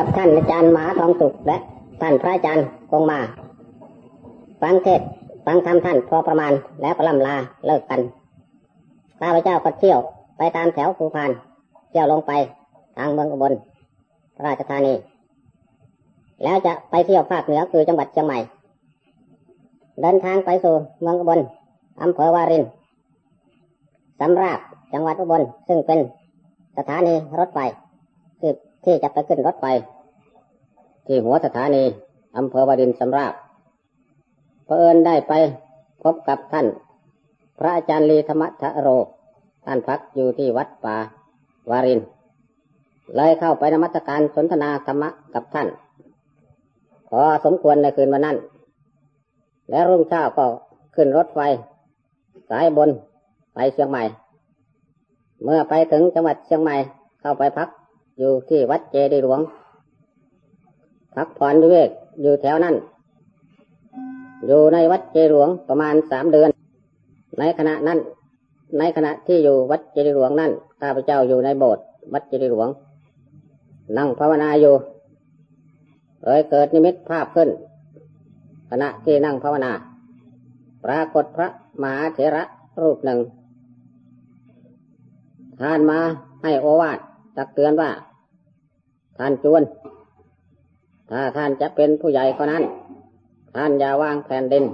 กับท่านอาจารย์มหาทองสุขและท่านพระอาจารย์คงมา ฟังเทศฟังธรรมท่านพอประมาณแล้วก็ล่ำลาเลิกกันข้าพเจ้าก็เที่ยวไปตามแถวภูพานเที่ยวลงไปทางเมืองอุบลราชธานี แล้วจะไปเที่ยวภาคเหนือคือจังหวัดเชียงใหม่ เดินทางไปสู่เมืองอุบลอำเภอวารินสำราบจังหวัดอุบลซึ่งเป็นสถานีรถไฟคือที่จะไปขึ้นรถไฟ ที่หัวสถานีอำเภอวารินสำราบเพื่อนได้ไปพบกับท่าน พระอาจารย์ลีธรรมทโร ท่านพักอยู่ที่วัดป่าวาริน เลยเข้าไปนมัสการสนทนาธรรมะกับท่าน พอสมควรในคืนวันนั้น แล้วรุ่งเช้าก็ขึ้นรถไฟ สายบนไปเชียงใหม่ เมื่อไปถึงจังหวัดเชียงใหม่เข้าไปพักอยู่ที่วัดเจดีหลวง พักผ่อนวิเวกอยู่แถวนั้น อยู่ในวัดเจดหลวงประมาณสามเดือน ในขณะนั้น ในขณะที่อยู่วัดเจดหลวงนั้นข้าพเจ้าอยู่ในโบสถ์วัดเจดหลวง นั่งภาวนาอยู่เลยเกิดนิมิตภาพขึ้น ขณะที่นั่งภาวนา ปรากฏพระมหาเถระรูปหนึ่งท่านมาให้โอวาทตักเตือนว่า ท่านจวน ถ้าท่านจะเป็นผู้ใหญ่ก็นั้น ท่านอย่าวางแผ่นดิน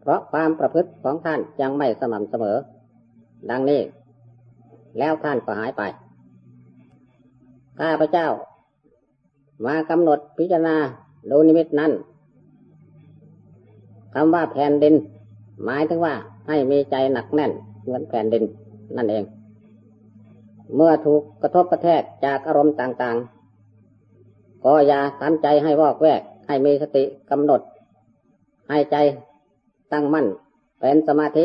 เพราะความประพฤติของท่านยังไม่สม่ำเสมอ ดังนี้ แล้วท่านก็หายไป ข้าพระเจ้ามากำหนดพิจารณาดูนิมิตนั้นคำว่าแผ่นดิน หมายถึงว่าให้มีใจหนักแน่นเหมือนแผ่นดินนั่นเอง เมื่อถูกกระทบกระแทกจากอารมณ์ต่างๆ ก็อย่าทำใจให้วอกแวก ให้มีสติกำหนด ให้ใจตั้งมั่น เป็นสมาธิ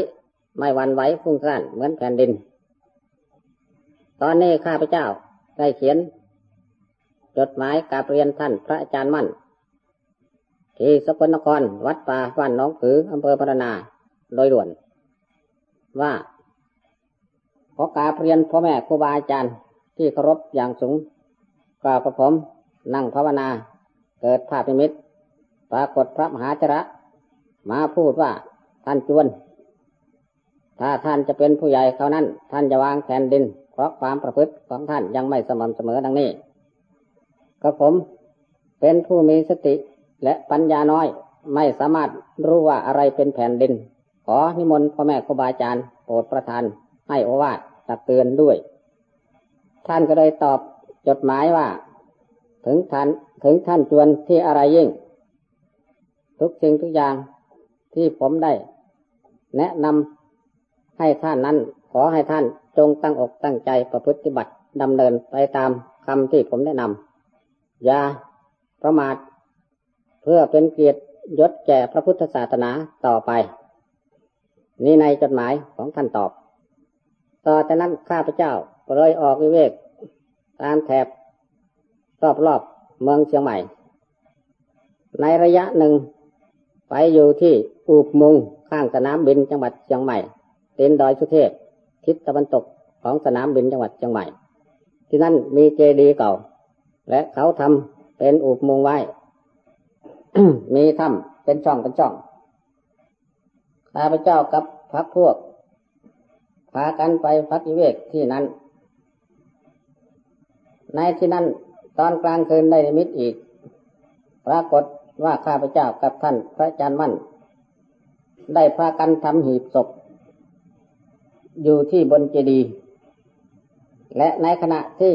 ไม่หวันไหวฟุ้งซ่านเหมือนแผ่นดิน ตอนนี้ข้าพเจ้าได้เขียน จดหมายกาเรียนท่านพระอาจารย์มั่น ที่สกลนครวัดป่าฟันน้องผืออำเภอพรนา โดยด่วน ว่า ขอกาเรียนพ่อแม่ครูบาอาจารย์ที่เคารพอย่างสูงกล่าวกับผม นั่งภาวนา เกิดภาพนิมิตปรากฏพระมหาจระมาพูดว่าท่านจวน ถ้าท่านจะเป็นผู้ใหญ่เขานั้น ท่านจะวางแผ่นดิน เพราะความประพฤติของท่านยังไม่สม่ำเสมอดังนี้ ก็ผมเป็นผู้มีสติและปัญญาน้อยไม่สามารถรู้ว่าอะไรเป็นแผ่นดิน ขอนิมนต์พ่อแม่ครูบาอาจารย์โปรดประทานให้โอวาทตักเตือนด้วย ท่านก็เลยตอบจดหมายว่า ถึงท่านถึงท่านจวนที่อะไรยิ่ง ทุกสิ่งทุกอย่างที่ผมได้ แนะนำให้ท่านนั้น ขอให้ท่านจงตั้งอกตั้งใจประพฤติบัติดำเนินไปตามคำที่ผมแนะนำอย่าประมาทเพื่อเป็นเกียรติยศแก่พระพุทธศาสนาต่อไป นี่ในจดหมายของท่านตอบ ต่อจากนั้นข้าพเจ้าเลยออกวิเวก ตามแถบ รอบๆเมืองเชียงใหม่ ในระยะหนึ่ง ไปอยู่ที่อูบมุงข้างสนามบินจังหวัดเชียงใหม่เต็นดอยสุเทพ ทิศตะวันตกของสนามบินจังหวัดเชียงใหม่ ที่นั่นมีเจดีย์เก่า และเขาทำเป็นอูบมุงไว้ มีถ้ำเป็นช่องเป็นช่องข้าพเจ้ากับพักพวก พากันไปพักวิเวกที่นั้น ในที่นั้น ตอนกลางคืนได้นิมิตอีก ปรากฏว่าข้าพเจ้ากับท่านพระอาจารย์มั่น ได้พากันทำหีบศพ อยู่ที่บนเจดีย์และในขณะที่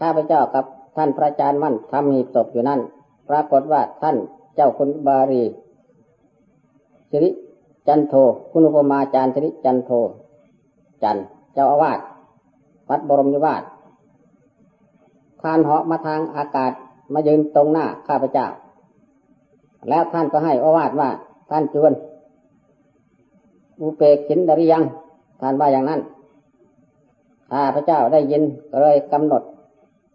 ข้าพเจ้ากับท่านพระอาจารย์มั่นทำหีบศพอยู่นั่น ปรากฏว่าท่านเจ้าคุณบารีสิริจันโท คุณอุปมาจารย์สิริจันโท จันเจ้าอาวาสวัดบรมยวาส คานเหาะมาทางอากาศมายืนตรงหน้าข้าพเจ้า แล้วท่านก็ให้อวาสว่า ท่านจวน อุเปกขินดริยัง ท่านว่าอย่างนั้นข้าพเจ้าได้ยินก็เลยกำหนด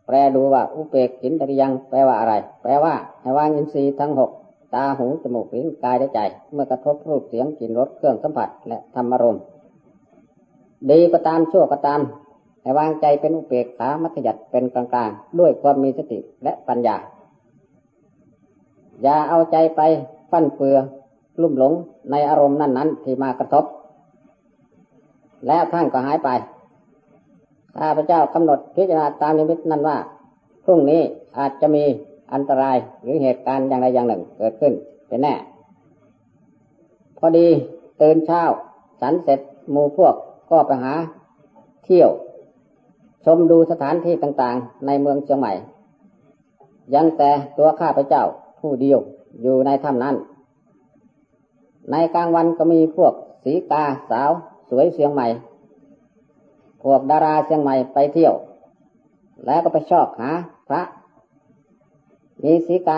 แปลดูว่า อุเปกขินดริยัง แปลว่าอะไร แปลว่าให้วางอินทรีย์ทั้งหกตาหูจมูกลิ้นกายและใจ เมื่อกระทบรูปเสียงกลิ่นรสเครื่องสัมผัสและธรรมารมณ์ดีก็ตามชั่วก็ตาม ให้วางใจเป็นอุเบกขามัธยัติเป็นกลางๆด้วยความมีสติและปัญญา อย่าเอาใจไปฟั่นเฟือลุ่มหลงในอารมณ์นั้นๆ ที่มากระทบ แล้วท่านก็หายไป ข้าพเจ้ากำหนดพิจารณาตามนิมิตนั้นว่า พรุ่งนี้อาจจะมีอันตรายหรือเหตุการณ์อย่างใดอย่างหนึ่งเกิดขึ้นเป็นแน่ พอดีตื่นเช้า สันเสร็จหมู่พวกก็ไปหา เที่ยว ชมดูสถานที่ต่างๆ ในเมืองเชียงใหม่ ยังแต่ตัวข้าพเจ้าผู้เดียวอยู่ในถ้ำนั้น ในกลางวันก็มีพวกสีกาสาวสวยเชียงใหม่ พวกดาราเชียงใหม่ไปเที่ยว แล้วก็ไปชอบหาพระ มีสีกา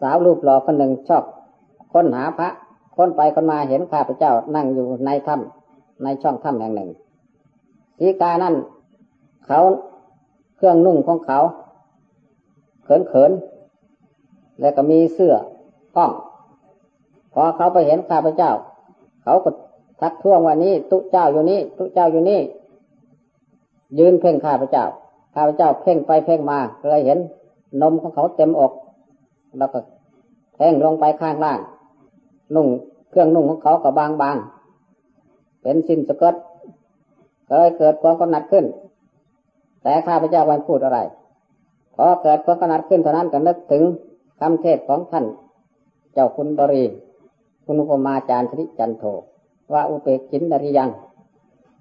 สาวรูปหล่อคนหนึ่งชอบค้นหาพระ ค้นไปคนมาเห็นข้าพเจ้านั่งอยู่ในถ้ำในช่องถ้ำแห่งหนึ่งสีกานั่น เขาเครื่องนุ่งของเขา เขินเขินแล้วก็มีเสื้อห้อง พอเขาไปเห็นข้าพเจ้า เขาก็ทักท้วงว่านี้ตุเจ้าอยู่นี่ตุเจ้าอยู่นี่ยืนเพ่งข้าพเจ้าข้าพเจ้าเพ่งไปเพ่งมาเลยเห็นนมของเขาเต็มอก แล้วก็แทงลงไปข้างล่าง นุ่งเครื่องนุ่งของเขาก็บางบางเป็นสินสกดก็เลยเกิดความกำหนัดขึ้น แต่ข้าพเจ้าวันพูดอะไรพอเกิดความกำหนัดขึ้นเท่านั้นก็นึกถึงคำเทศของท่าน เจ้าคุณบรี คุณอุปมาจารย์ชริจันโทว่าอุเปกินดริยัง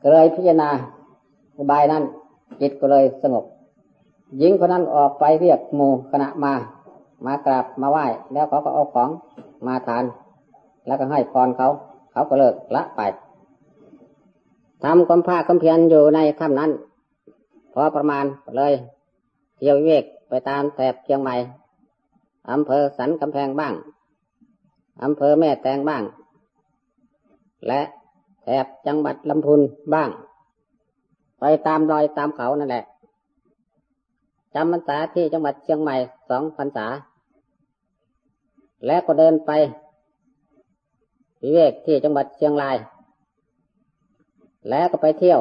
ก็เลยพิจารณาอุบายนั้นจิตก็เลยสงบ หญิงคนนั้นออกไปเรียกหมู่คณะมามากราบมาไหว้ แล้วเขาก็เอาของมาทาน แล้วก็ให้พรเขา เขาก็เลิกละไปทำความภาคความเพียรอยู่ในถ้ำนั้น พอประมาณเลยเที่ยวเวกไปตามแถบเชียงใหม่อำเภอสันกำแพงบ้างอำเภอแม่แตงบ้าง และแถบจังหวัดลำพูนบ้าง ไปตามรอยตามเขานั่นแหละจำพรรษาที่จังหวัดเชียงใหม่สองพรรษา และก็เดินไปวิเวกที่จังหวัดเชียงราย แล้วก็ไปเที่ยว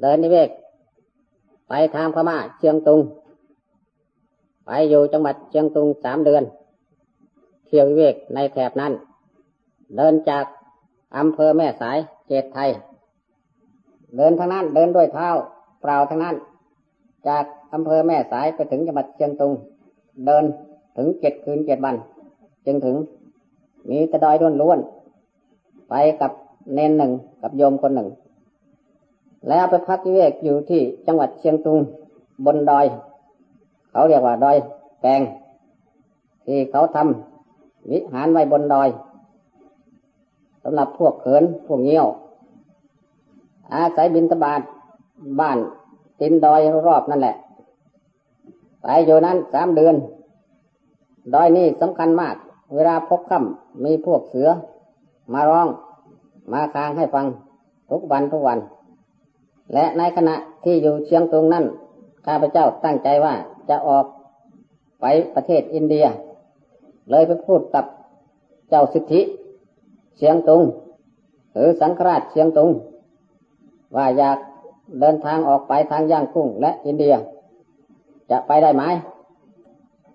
เดินนิเวก ไปทางพม่าเชียงตุง ไปอยู่จังหวัดเชียงตุงสามเดือน เที่ยววิเวกในแถบนั้น เดินจากอำเภอแม่สายเจตไทย เดินทางนั้นเดินด้วยเท้าเปล่าทางนั้น จากอำเภอแม่สายไปถึงจังหวัดเชียงตุง เดินถึงเจ็ดคืนเจ็ดวัน จึงถึงมีตะดอยด้วนล้วนไปกับเนนหนึ่งกับโยมคนหนึ่ง แล้วไปพักวิเวกอยู่ที่จังหวัดเชียงตุงบนดอย เขาเรียกว่าดอยแปงที่เขาทำวิหารไว้บนดอยสำหรับพวกเขินพวกเงี้ยว อาศัยบินตบาทบ้านตินดอยรอบนั่นแหละไปอยู่นั้นสามเดือน ดอยนี้สำคัญมาก เวลาพบค่ำมีพวกเสือ มาร้อง มาคางให้ฟังทุกวันทุกวัน และในขณะที่อยู่เชียงตรงนั้นข้าพเจ้าตั้งใจว่าจะออกไปประเทศอินเดีย เลยไปพูดกับเจ้าสิทธิเชียงตุง หรือสังฆราชเชียงตุง ว่าอยากเดินทางออกไปทางย่างกุ้งและอินเดีย จะไปได้ไหม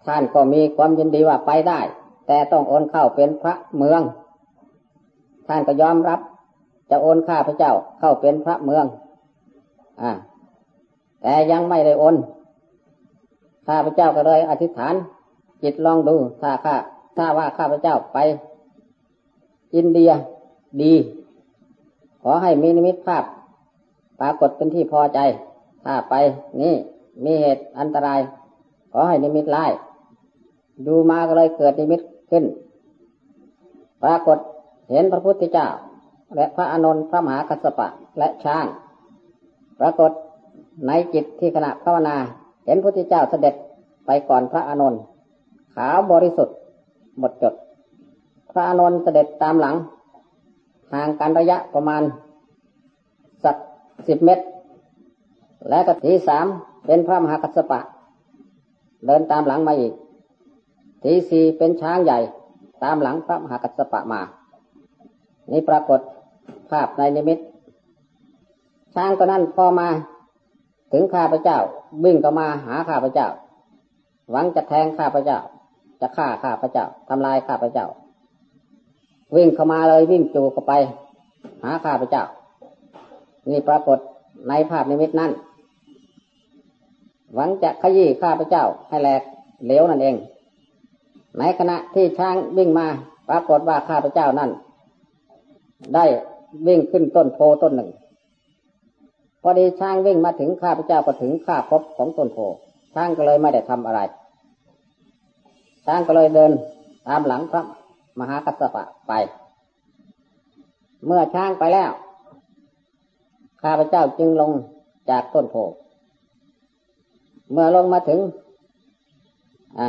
ท่านก็มีความยินดีว่าไปได้ แต่ต้องโอนเข้าเป็นพระเมือง ท่านก็ยอมรับ จะโอนข้าพเจ้าเข้าเป็นพระเมือง อ่า แต่ยังไม่ได้โอนข้าพเจ้าก็เลยอธิษฐาน จิตลองดูถ้าข้าถ้าว่าข้าพเจ้าไป อินเดียดี ขอให้มีนิมิตภาพ ปรากฏเป็นที่พอใจ ถ้าไปนี่มีเหตุอันตราย ขอให้นิมิตไล่ดูมาก็เลยเกิดนิมิตขึ้น ปรากฏเห็นพระพุทธเจ้า และพระอานนท์พระมหากัสสปะและช้าง ปรากฏในจิตที่ขณะภาวนา เห็นพระพุทธเจ้าเสด็จไปก่อนพระอานนท์ขาวบริสุทธิ์หมดจด พระอานนท์เสด็จตามหลังห่างกันระยะประมาณ สักสิบเมตร และกทีสามเป็นพระมหากัสปะ เดินตามหลังมาอีก ทีสี่เป็นช้างใหญ่ตามหลังพระมหากัสปะมา นี่ปรากฏภาพในนิมิต ช้างตัวนั้นพอมา ถึงข้าพเจ้าวิ่งก็มาหาข้าพเจ้า หวังจะแทงข้าพเจ้า จะฆ่าข้าพเจ้าทำลายข้าพเจ้า วิ่งเข้ามาเลยวิ่งจูเข้าไป หาข้าพเจ้า นี่ปรากฏในภาพนิมิตนั้นหวังจะขยี้ข้าพเจ้าให้แหลกเหลวนั่นเอง ในขณะที่ช้างวิ่งมาปรากฏว่าข้าพเจ้านั่น ได้วิ่งขึ้นต้นโพต้นหนึ่ง พอดีช้างวิ่งมาถึงข้าพเจ้าก็ถึงข้าพบของต้นโพช้างก็เลยไม่ได้ทำอะไร ช้างก็เลยเดินตามหลังพระมหากัสสปะไป เมื่อช้างไปแล้ว ข้าพเจ้าจึงลงจากต้นโพเมื่อลงมาถึงอ่า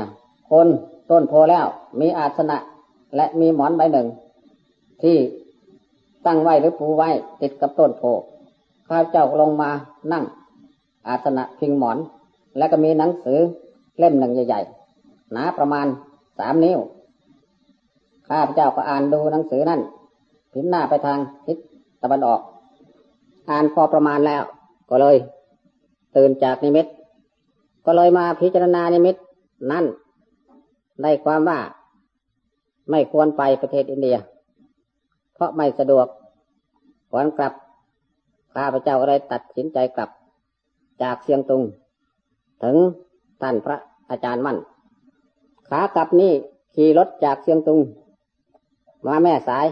คนต้นโพแล้ว มีอาสนะ และมีหมอนใบหนึ่ง ที่ตั้งไว้หรือปูไว้ติดกับต้นโพ ข้าพเจ้าลงมานั่ง อาสนะพิงหมอน แล้วก็มีหนังสือเล่มหนึ่งใหญ่ๆ หนาประมาณสามนิ้ว ข้าพเจ้าก็อ่านดูหนังสือนั่นพิมพ์หน้าไปทางทิศตะวันออก อ่านพอประมาณแล้ว ก็เลย ตื่นจากนิมิต ก็เลยมาพิจารณานิมิต นั่นได้ความว่า ไม่ควรไปประเทศอินเดีย เพราะไม่สะดวกควรกลับ ข้าพเจ้าก็เลยตัดสินใจกลับ จากเชียงตุง ถึงท่านพระอาจารย์มั่น ขากลับนี่ขี่รถจากเชียงตุง มาแม่สาย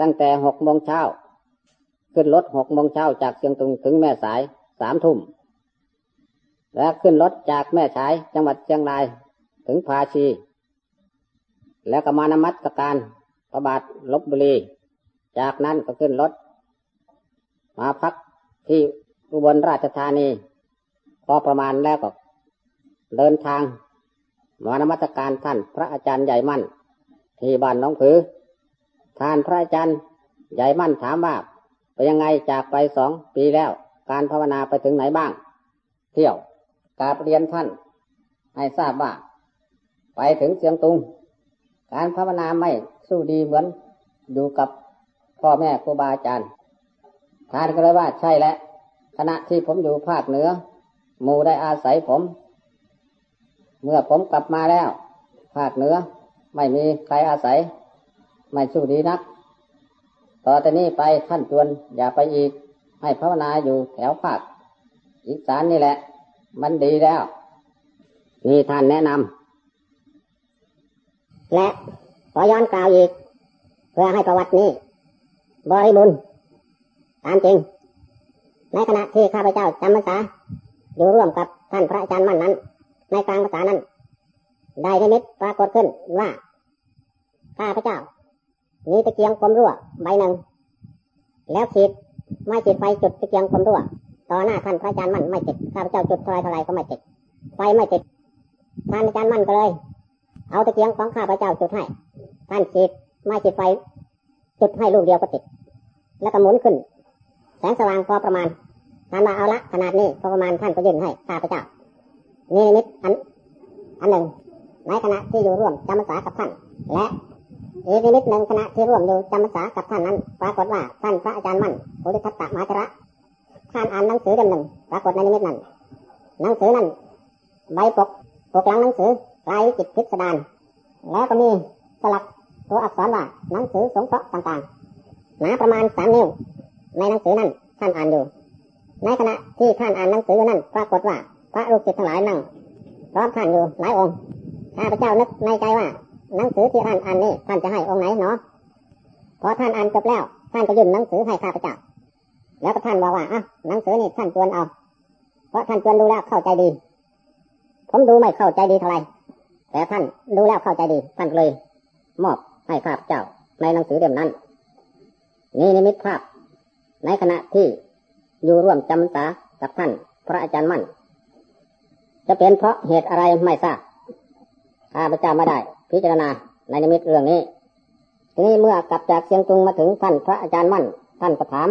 ตั้งแต่หกโมงเช้า ขึ้นรถหกโมงเช้าจากเชียงตุงถึงแม่สายสามทุ่ม และขึ้นรถจากแม่สายจังหวัดเชียงรายถึงภาชี แล้วก็มานมัสการพระบาทลบบุรี จากนั้นก็ขึ้นรถ มาพักที่อุบลราชธานี พอประมาณแล้วก็ เดินทางมานมัสการท่านพระอาจารย์ใหญ่มั่น ที่บ้านน้องผือ ท่านพระอาจารย์ใหญ่มั่นถามว่าไปยังไงจากไปสองปีแล้ว การภาวนาไปถึงไหนบ้าง เที่ยวกาบเรียนท่าน ให้ทราบว่า ไปถึงเสียงตุง การภาวนาไม่สู้ดีเหมือนอยู่กับพ่อแม่ครูบาอาจารย์ ท่านก็เลยว่าใช่แล้วขณะที่ผมอยู่ภาคเหนือ หมู่ได้อาศัยผม เมื่อผมกลับมาแล้ว ภาคเหนือ ไม่มีใครอาศัย ไม่สู้ดีนัก ต่อแต่นี้ไปท่านจวนอย่าไปอีก ให้ภาวนาอยู่แถวภาคอีสานนี่แหละ มันดีแล้วนี่ท่านแนะนำและขอย้อนกล่าวอีก เพื่อให้ประวัตินี้ บริบูรณ์ ตามจริงในขณะที่ข้าพเจ้าจำพรรษาอยู่ร่วมกับท่านพระอาจารย์มั่นนั้น ในกลางภาษานั้น ได้นิมิตปรากฏขึ้นว่าข้าพเจ้า มีตะเกียงกลมรั่วใบหนึ่ง แล้วขีดไม่ขีดไฟจุดตะเกียงกลมรั่ว ต่อหน้าท่านพระอาจารย์มั่นไม่ติดข้าพเจ้าจุดเท่าไรเท่าไรก็ไม่ติดไฟไม่ติดท่านอาจารย์มั่นก็เลย เอาตะเกียงของข้าพเจ้าจุดให้ท่านจิดไม่จิดไฟจุดให้ลูกเดียวก็ติด แล้วก็หมุนขึ้น แสงสว่างพอประมาณท่านมาเอาละขนาดนี้พอประมาณท่านก็ยื่นให้ข้าพเจ้านี่นิดอันอันหนึ่งในขณะที่อยู่ร่วมจำพรรษากับท่าน และอีกนิดหนึ่งขณะที่ร่วมอยู่จำพรรษากับท่านนั้น ปรากฏว่าท่านพระอาจารย์มั่นโพธิทัตตมาจระท่านอ่านหนังสือเล่มหนึ่งปรากฏในนิมิตนั้นหนังสือนั้นใบปกปกหลังหนังสือลายจิตพิสดารแล้วก็มีสลักตัวอักษรว่าหนังสือสงเคราะห์ต่างๆหนาประมาณสามนิ้ว ในหนังสือนั้นท่านอ่านอยู่ ในขณะที่ท่านอ่านหนังสืออยู่นั้นปรากฏว่าพระลูกศิษย์ทั้งหลายนั่งพร้อมท่านอยู่หลายองค์ข้าพเจ้านึกในใจว่า หนังสือที่ท่านอ่านนี่ท่านจะให้องค์ไหนเนาะพอท่านอ่านจบแล้ว ท่านก็ยื่นหนังสือให้ข้าพเจ้าแล้วก็ท่านบอกว่าอะหนังสือนี่ท่านจวนเอาเพราะท่านจวนดูแล้วเข้าใจดี ผมดูไม่เข้าใจดีเท่าไหร่แต่ท่านดูแล้วเข้าใจดี ท่านเลย มอบให้ภาพเจ้าในหนังสือเล่มนั้นนี่นิมิตภาพ ในขณะที่อยู่ร่วมจำสากับท่านพระอาจารย์มั่น จะเป็นเพราะเหตุอะไรไม่ทราบข้าพเจ้าไม่ได้ พิจารณาในนิมิตเรื่องนี้ ทีนี้เมื่อกลับจากเชียงตุงมาถึงท่านพระอาจารย์มั่น ท่านก็ถาม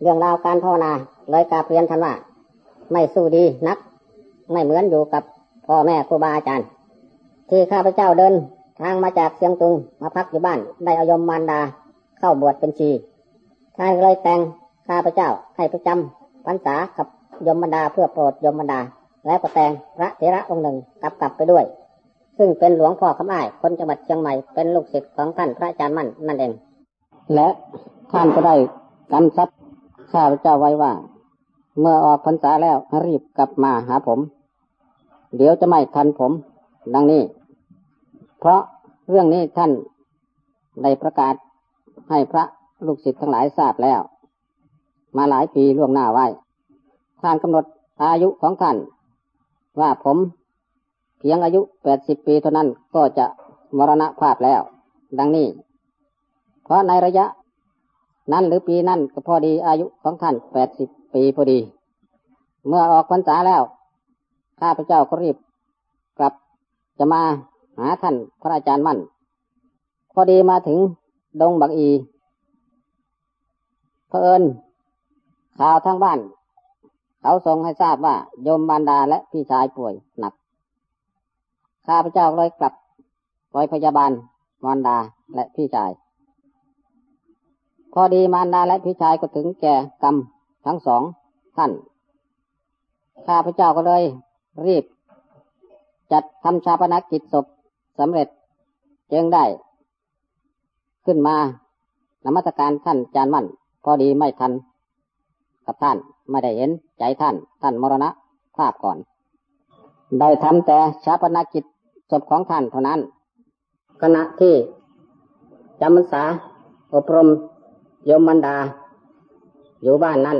เรื่องราวการภาวนาเลยกาเรียนท่านว่า ไม่สู้ดีนัก ไม่เหมือนอยู่กับพ่อแม่ครูบาอาจารย์ ที่ข้าพเจ้าเดินทางมาจากเชียงตุงมาพักอยู่บ้าน ได้อายมมารดาเข้าบวชเป็นชี ท่านเลยแต่งข้าพเจ้าให้ประจำพรรษากับยมบรรดาเพื่อโปรดยมบรรดา และประแต่งพระเถระองค์หนึ่งกลับกลับไปด้วย ซึ่งเป็นหลวงพ่อคำอ้ายคนจังหวัดเชียงใหม่เป็นลูกศิษย์ของท่านพระอาจารย์มั่นนั่นเอง และท่านก็ได้กำชับข้าพเจ้าไว้ว่า เมื่อออกพรรษาแล้วรีบกลับมาหาผม เดี๋ยวจะไม่ทันผม ดังนี้ เพราะเรื่องนี้ท่านได้ประกาศให้พระ ลูกศิษย์ทั้งหลายทราบแล้ว มาหลายปีล่วงหน้าไว้ท่านกำหนดอายุของท่านว่าผมเพียงอายุแปดสิบปีเท่านั้นก็จะมรณภาพแล้ว ดังนี้ เพราะในระยะ นั้นหรือปีนั้นก็พอดีอายุของท่านแปดสิบปีพอดี เมื่อออกพรรษาแล้ว ข้าพเจ้าก็รีบ กลับจะมาหาท่านพระอาจารย์มั่น พอดีมาถึงดงบักอี เพอิญข่าวทางบ้าน เขาส่งให้ทราบว่าโยมบานดาและพี่ชายป่วยหนัก ข้าพเจ้าเลยกลับไปพยาบาลมารดาและพี่ชาย พอดีมารดาและพี่ชายก็ถึงแก่กรรมทั้งสองท่าน ข้าพเจ้าก็เลย รีบ จัดทำชาปนกิจศพสำเร็จจึงได้ ขึ้นมานมัสการท่านจานมั่น พอดีไม่ทันกับท่านไม่ได้เห็นใจท่าน ท่านมรณะภาพก่อน ได้ทำแต่ชาปนกิจศพของท่านเท่านั้น ขณะที่จำพรรษาอบรมโยมมันดา อยู่บ้านนั้น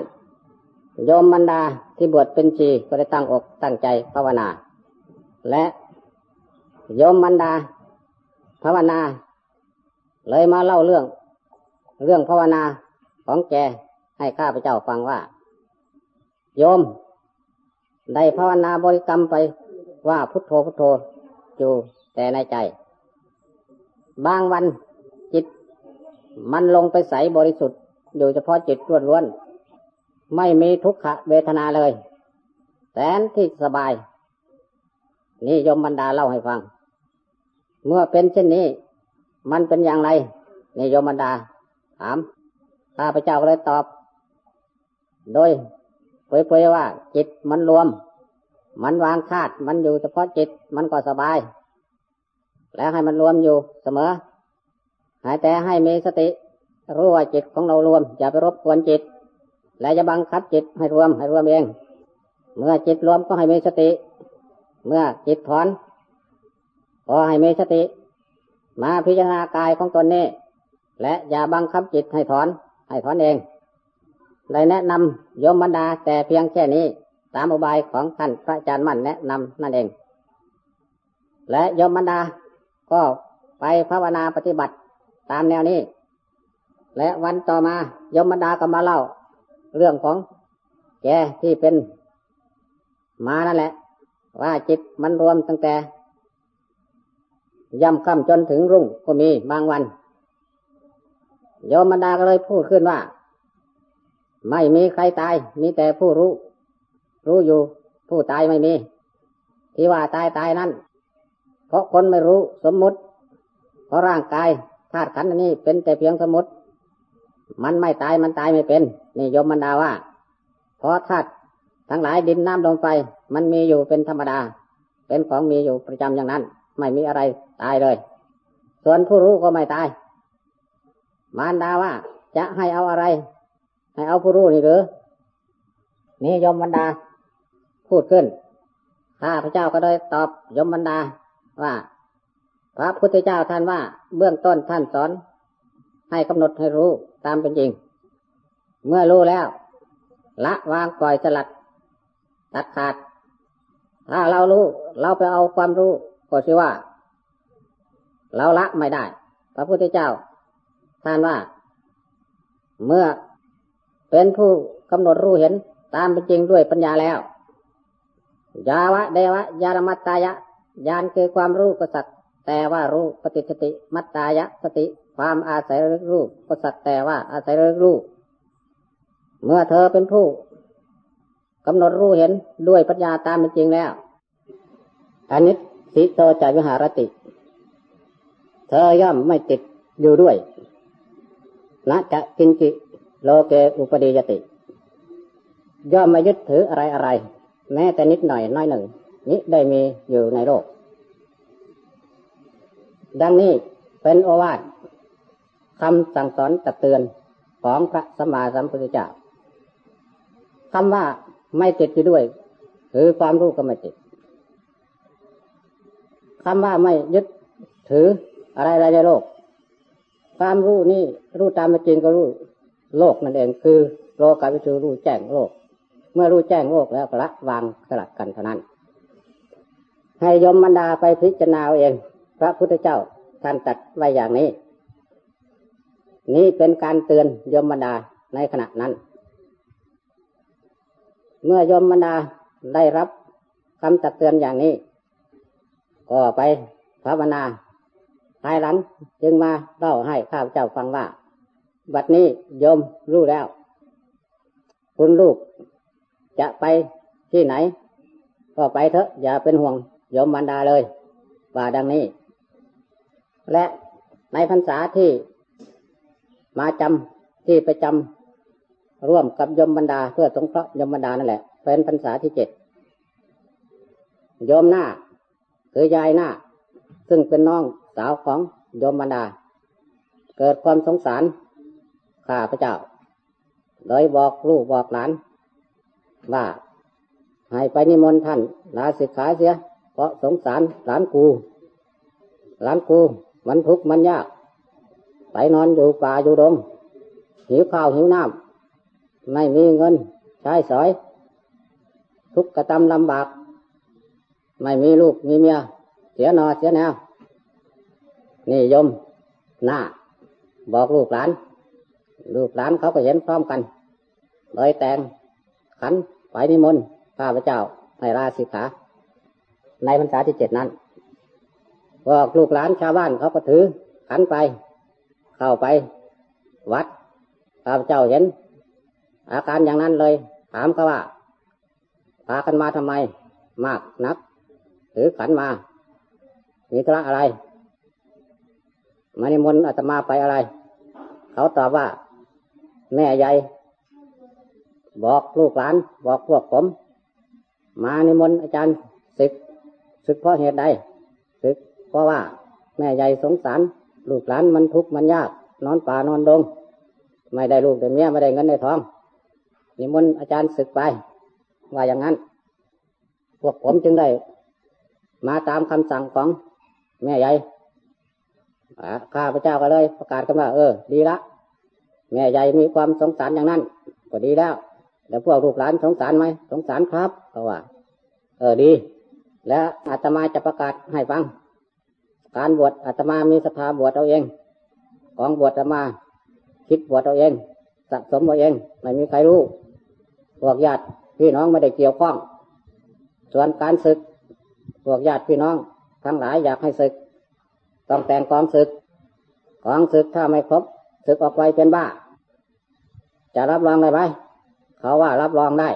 โยมมันดาที่บวชเป็นชีก็ได้ตั้งอกตั้งใจภาวนา และโยมมันดา ภาวนา เลยมาเล่าเรื่อง เรื่องภาวนา ของแกให้ข้าพเจ้าฟังว่า โยม ได้ภาวนาบริกรรมไปว่าพุทโธพุทโธอยู่แต่ในใจ บางวันจิต มันลงไปใสบริสุทธิ์อยู่เฉพาะจิตล้วนๆไม่มีทุกขเวทนาเลยแสนที่สบาย นี่ยมบรรดาเล่าให้ฟัง เมื่อเป็นเช่นนี้ มันเป็นอย่างไรนี่ยมบรรดาถาม ข้าพเจ้าก็เลยตอบ โดยเผยๆว่า จิตมันรวม มันวางคาดมันอยู่เฉพาะจิตมันก็สบาย แล้วให้มันรวมอยู่เสมอ หายแต่ให้มีสติ รู้ว่าจิตของเรารวม อย่าไปรบกวนจิต และอย่าบังคับจิตให้รวมให้รวมเอง เมื่อจิตรวมก็ให้มีสติ เมื่อจิตถอนก็ให้มีสติ มาพิจารณากายของตนนี้และอย่าบังคับจิตให้ถอน ให้ถอนเอง เลยแนะนำโยมบรรดาแต่เพียงแค่นี้ตามอุบายของท่านพระอาจารย์มั่นแนะนำนั่นเอง และโยมบรรดา ก็ไปภาวนาปฏิบัติตามแนวนี้ และวันต่อมายมบรรดาก็มาเล่า เรื่องของแกที่เป็นมานั่นแหละ ว่าจิตมันรวมตั้งแต่ย่ำค่ำจนถึงรุ่งก็มีบางวัน โยมบรรดาก็เลยพูดขึ้นว่า ไม่มีใครตาย มีแต่ผู้รู้ รู้อยู่ ผู้ตายไม่มี ที่ว่าตายตายนั้น เพราะคนไม่รู้สมมุติ เพราะร่างกายธาตุขันธ์นี้เป็นแต่เพียงสมมติ มันไม่ตายมันตายไม่เป็น นี่โยมบรรดาว่า เพราะธาตุทั้งหลายดินน้ำลมไฟมันมีอยู่เป็นธรรมดา เป็นของมีอยู่ประจำอย่างนั้น ไม่มีอะไรตายเลย ส่วนผู้รู้ก็ไม่ตาย มารดาว่า จะให้เอาอะไร ให้เอาผู้รู้นี่หรือนี่ยมบรรดา พูดขึ้นข้าพระเจ้าก็เลยตอบยมบรรดาว่า พระพุทธเจ้าท่านว่า เบื้องต้นท่านสอน ให้กำหนดให้รู้ตามเป็นจริง เมื่อรู้แล้ว ละวางปล่อยสลัด ตัดขาด ถ้าเรารู้ เราไปเอาความรู้ก็ชื่อว่า เราละไม่ได้ พระพุทธเจ้า ท่านว่า เมื่อเป็นผู้กำหนดรู้เห็นตามเป็นจริงด้วยปัญญาแล้วยาวะเดวะ ยารมัตตายะยานคือความรู้ก็สัตแต่ว่ารู้ปฏิสติมัตตายะสติ ความอาศัยรู้ก็สัตแต่ว่าอาศัยรู้เมื่อเธอเป็นผู้กำหนดรู้เห็นด้วยปัญญาตามเป็นจริงแล้วอันนี้สิโตจาวิหารติ เธอย่อมไม่ติดอยู่ด้วย ละจะกินจิโลเกอุปดียติ ย่อมมายึดถืออะไรอะไร แม้แต่นิดหน่อยน้อยหนึ่ง นี้ได้มีอยู่ในโลก ดังนี้เป็นโอวาทคำสั่งสอนตักเตือนของพระสัมมาสัมพุทธเจ้าคำว่าไม่ติดอยู่ด้วย คือความรู้ก็ไม่ติดคำว่าไม่ยึดถืออะไรอะไรในโลก ความรู้นี่รู้ตามเป็นจริงก็รู้โลกนั่นเองคือโลกาวิถีรู้แจ้งโลก เมื่อรู้แจ้งโลกแล้วละวางสลัดกันเท่านั้น ให้ยมบรรดาไปพิจารณาเอง พระพุทธเจ้าท่านตัดไว้อย่างนี้ นี่เป็นการเตือนยมบรรดาในขณะนั้น เมื่อยมบรรดาได้รับคำตักเตือนอย่างนี้ ก็ไปภาวนา ภายหลังจึงมาเล่าให้ข้าพเจ้าฟังว่าบัดนี้โยมรู้แล้ว คุณลูกจะไปที่ไหน ก็ไปเถอะ อย่าเป็นห่วงโยมบรรดาเลย ว่าดังนี้ และในพรรษาที่มาจำที่ไปจำร่วมกับยมบรรดาเพื่อสงเคราะห์ยมบรรดานั่นแหละ เป็นพรรษาที่เจ็ดโยมหน้าคือยายหน้า ซึ่งเป็นน้อง สาวของโยมบรรดา เกิดความสงสารข้าพระเจ้า โดยบอกลูกบอกหลาน ว่าให้ไปนิมนต์ท่านลาสิกขาเสีย เพราะสงสารหลานกู หลานกูมันทุกข์มันยาก ไปนอนอยู่ป่าอยู่ดงหิวข้าวหิวน้ำไม่มีเงินใช้สอย ทุกข์กระทำลำบาก ไม่มีลูกมีเมีย เสียนอเสียแนว นี่ยมหน้า บอกลูกหลาน ลูกหลานเขาก็เห็นพร้อมกันเลยแต่งขันไปนิมนต์ข้าพเจ้าให้ราสิกขา ในพรรษาที่เจ็ดนั้นบอกลูกหลานชาวบ้านเขาก็ถือ ขันไป เข้าไป วัดข้าพเจ้าเห็น อาการอย่างนั้นเลย ถามเขาว่าพากันมาทำไม มากนัก ถือขันมามีธุระอะไร มานิมนต์อาตมาไปอะไร เขาตอบว่า แม่ใหญ่ บอกลูกหลาน บอกพวกผม มาในมนอาจารย์ศึกศึกเพราะเหตุใดศึกเพราะว่า แม่ใหญ่สงสาร ลูกหลานมันทุกข์มันยาก นอนป่านอนดง ไม่ได้ลูกได้เมียไม่ได้เงินได้ทอง นิมนต์อาจารย์ศึกไป ว่าอย่างนั้น พวกผมจึงได้ มาตามคำสั่งของแม่ใหญ่ ข้าพระเจ้าก็เลยประกาศกันว่าเออ ดีละ แม่ใหญ่มีความสงสารอย่างนั้น ก็ดีแล้ว แล้วพวกลูกหลานสงสารไหมสงสารครับเพราะว่า เออดี แล้วอาตมาจะประกาศให้ฟัง การบวชอาตมามีสภาบวชเอาเอง ของบวชอาตมา คิดบวชเอาเองสะสมเอาเอง ไม่มีใครรู้ พวกญาติพี่น้องไม่ได้เกี่ยวข้อง ส่วนการศึก พวกญาติพี่น้องทั้งหลายอยากให้ศึก ต้องแต่งกองศึก กองศึกถ้าไม่ครบศึกออกไปเป็นบ้า จะรับรองได้ไหมเขาว่ารับรองได้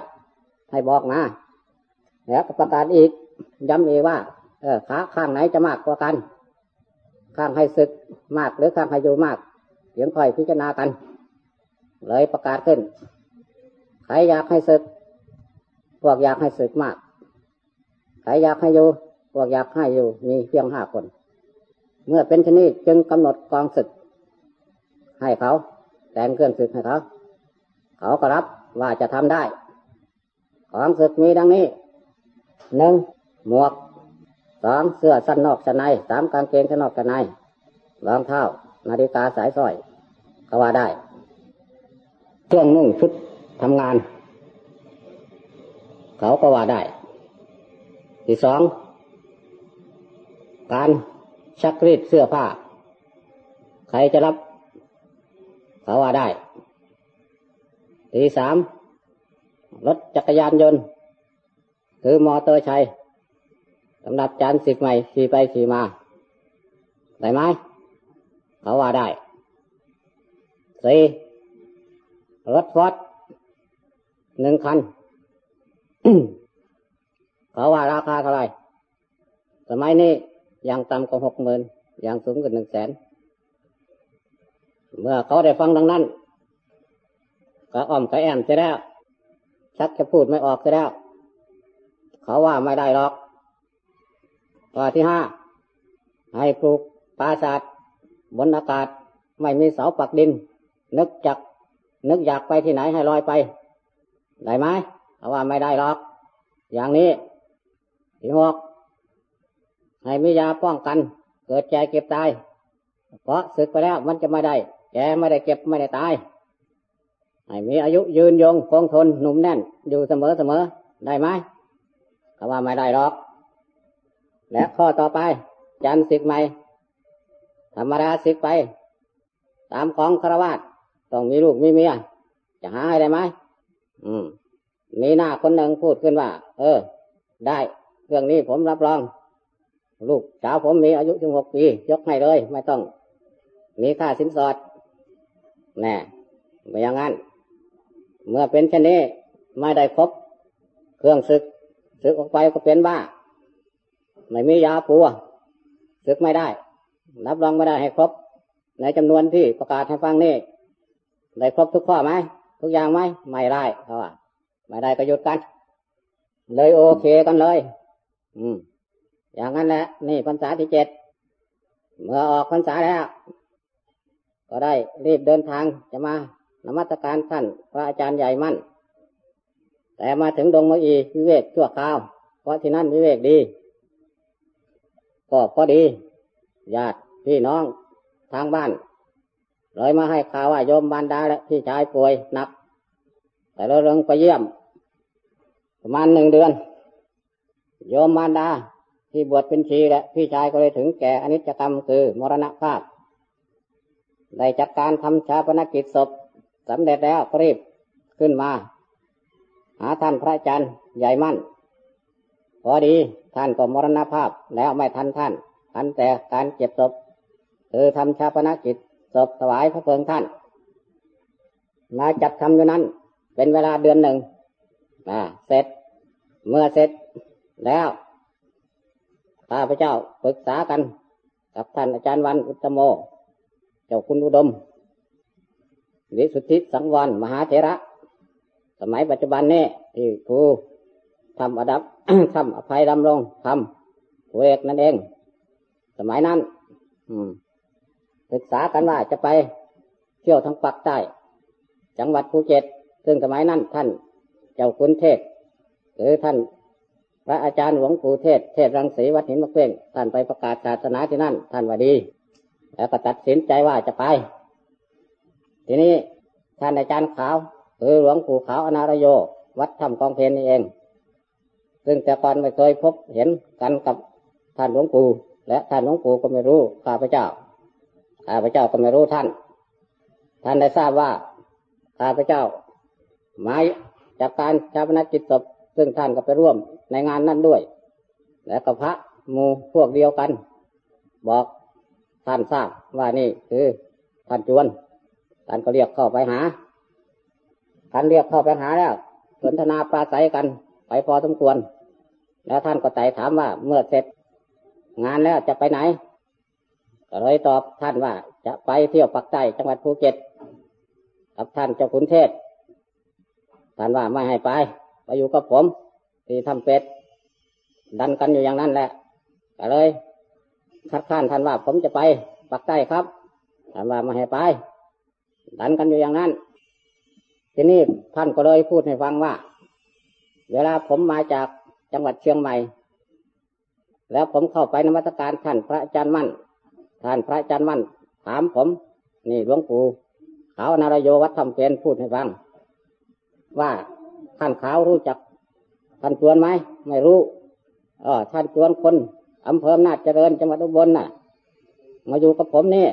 ให้บอกมาแล้วประกาศอีก ย้ำอีกว่า เออขาข้างไหนจะมากกว่ากัน ข้างให้ศึกมากหรือข้างให้อยู่มากเดี๋ยวค่อยพิจารณากัน เลยประกาศขึ้นใครอยากให้ศึก พวกอยากให้ศึกมากใครอยากให้อยู่ พวกอยากให้อยู่ มีเพียงห้าคน เมื่อเป็นชนิดจึงกำหนดกองศึก ให้เขา แต่งเครื่องศึกให้เขา เขาก็รับว่าจะทำได้ ของศึกมีดังนี้หนึ่งหมวกสองเสื้อสั้นนอกชั้นในสามกางเกงชั้นนอกชั้นในรองเท้านาฬิกาสายสร้อยก็ว่าได้เครื่องนุ่งชุดทำงาน เขาก็ว่าได้ ที่สองการ ชักรีดเสื้อผ้า ใครจะรับ เขาว่าได้ ทีสามรถจักรยานยนต์ คือมอเตอร์ชัยสำหรับจานสิกใหม่ขี่ไปขี่มา ได้ไหมเขาว่าได้สี่รถฟอร์ดหนึ่งคัน เขาว่าราคาเท่าไหร่สมัยนี้ อยังต่ำกว่าหกหมื่นอยังสูงกว่าหนึ่งแสนเมื่อเขาได้ฟังดังนั้น ก็อ่อมก็แอมจะแล้ว ชักจะพูดไม่ออกจะแล้ว เขาว่าไม่ได้หรอกข้อที่ห้าให้ปลูกปราสาทบนอากาศไม่มีเสาปักดิน นึกจัก นึกอยากไปที่ไหนให้ลอยไป ได้ไหมเขาว่าไม่ได้หรอก อย่างนี้ที่หก ให้มียาป้องกัน เกิดแก่เก็บตาย เพราะศึกไปแล้วมันจะไม่ได้ แกไม่ได้เก็บไม่ได้ตาย ให้มีอายุยืนยงคงทนหนุ่มแน่น อยู่เสมอเสมอได้ไหมเขาว่าไม่ได้หรอก และข้อต่อไป จันศึกใหม่ ธรรมดาศึกไป ตามของคารวาสต้องมีลูกมีเมียจะหาให้ได้ไหมอืม มีหน้าคนหนึ่งพูดขึ้นว่า เออ ได้ เรื่องนี้ผมรับรอง ลูกสาวผมมีอายุถึงหกปี ยกให้เลย ไม่ต้อง มีค่าสินสอดแน่ไม่อย่างนั้น เมื่อเป็นเช่นนี้ไม่ได้ครบ เครื่องศึก ศึกออกไปก็เป็นบ้า ไม่มียาปัวศึกไม่ได้ รับรองไม่ได้ให้ครบ ในจำนวนที่ประกาศให้ฟังนี่ได้ครบทุกข้อไหมทุกอย่างไหมไม่ได้เขาว่าไม่ได้ก็หยุดกัน เลยโอเคกันเลย อืม อย่างนั้นแหละนี่พรรษาที่เจ็ดเมื่อออกพรรษาแล้ว ก็ได้รีบเดินทางจะมานมัสการท่านพระอาจารย์ใหญ่มั่น แต่มาถึงดงมะอีวิเวกชั่วคราว เพราะที่นั่นวิเวกดี ก็พอดีญาติพี่น้องทางบ้านเลยมาให้ข่าวว่าโยมบานดาและพี่ชายป่วยหนัก แต่เราเริงไปเยี่ยม ประมาณหนึ่งเดือน โยมบานดา ที่บวชเป็นชีและพี่ชายก็เลยถึงแก่อนิจจกรรมคือมรณภาพได้จัดการทำชาปนกิจศพสำเร็จแล้วรีบขึ้นมา หาท่านพระอาจารย์ใหญ่มั่น พอดีท่านก็มรณภาพแล้วไม่ทันท่านทันแต่การเก็บศพคือทำชาปนกิจศพถวายพระเพลิงท่าน มาจัดทำอยู่นั้น เป็นเวลาเดือนหนึ่งอ่าเสร็จเมื่อเสร็จแล้ว ข้าพเจ้าปรึกษากัน กับท่านอาจารย์วันอุตโม เจ้าคุณอุดมวิสุทธิสังวรมหาเถระ สมัยปัจจุบันนี้ที่ครูทำอดับทำอภัยดำรงทำผู้เอกนั่นเอง สมัยนั้นอืมศึกษากันว่าจะไปเที่ยวทางปักใต้ จังหวัดภูเก็ต ซึ่งสมัยนั้นท่าน เจ้าคุณเทศ หรือท่าน พระอาจารย์หลวงปู่เทศ เทศรังสีวัดหินมะเฟ้งท่านไปประกาศศาสนาที่นั่น ท่านว่าดี แล้วก็ตัดสินใจว่าจะไป ทีนี้ท่านอาจารย์ขาวหรือหลวงปู่ขาวอนารโย วัดถ้ำกองเพนนี่เอง ซึ่งแต่ก่อนไม่เคยพบเห็นกันกับท่านหลวงปู่และท่านหลวงปู่ก็ไม่รู้ข้าพเจ้าข้าพเจ้าก็ไม่รู้ท่าน ท่านได้ทราบว่าข้าพเจ้าหมายจากการชาปนกิจศพ ซึ่งท่านก็ไปร่วมในงานนั้นด้วย และก็พระมูพวกเดียวกัน บอกท่านทราบว่านี่คือท่านจวนท่านก็เรียกเข้าไปหาท่านเรียกเข้าไปหาแล้วสนทนาปราศัยกันไปพอสมควร แล้วท่านก็ไต่ถามว่าเมื่อเสร็จ งานแล้วจะไปไหนก็เลยตอบท่านว่าจะไปเที่ยวปักใต้จังหวัดภูเก็ตกับท่านเจ้าขุนเทศ ท่านว่าไม่ให้ไป ไปอยู่กับผมที่ทำเป็ด ดันกันอยู่อย่างนั้นแหละก็เลยคัดค้านท่านว่าผมจะไปปักใต้ครับท่านว่าม่ให้ไป ดันกันอยู่อย่างนั้น ทีนี้ท่านก็เลยพูดให้ฟังว่า เวลาผมมาจากจังหวัดเชียงใหม่ แล้วผมเข้าไปนมัสการท่านพระอาจารย์มั่น ท่านพระอาจารย์มั่น ถามผม นี่หลวงปู่เขานารโยวัดทำเป็นพูดให้ฟัง ว่า ท่านขาวรู้จัก ท่านจวนไหมไม่รู้อ๋อท่านจวนคนอำเภอนาจเจริญจังหวัดอุบลน่ะ มาอยู่กับผมนี่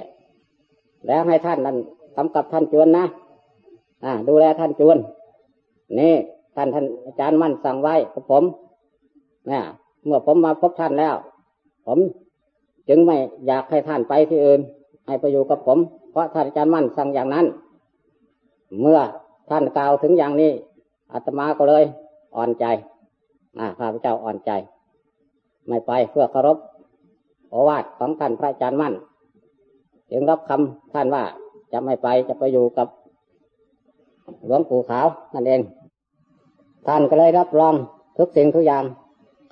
แล้วให้ท่านนั้นกำกับท่านจวนนะอ่า ดูแลท่านจวน นี่ท่านท่านอาจารย์มั่นสั่งไว้กับผมเนี่ยเมื่อผมมาพบท่านแล้ว ผมจึงไม่อยากให้ท่านไปที่อื่น ให้ไปอยู่กับผม เพราะท่านอาจารย์มั่นสั่งอย่างนั้น เมื่อท่านกล่าวถึงอย่างนี้ อาตมาก็เลยอ่อนใจอ่าข้าพเจ้าอ่อนใจ ไม่ไปเพื่อเคารพโอวาทของท่านพระอาจารย์มั่น จึงรับคำท่านว่าจะไม่ไปจะไปอยู่กับหลวงปู่ขาวนั่นเอง ท่านก็เลยรับรองทุกสิ่งทุกอย่าง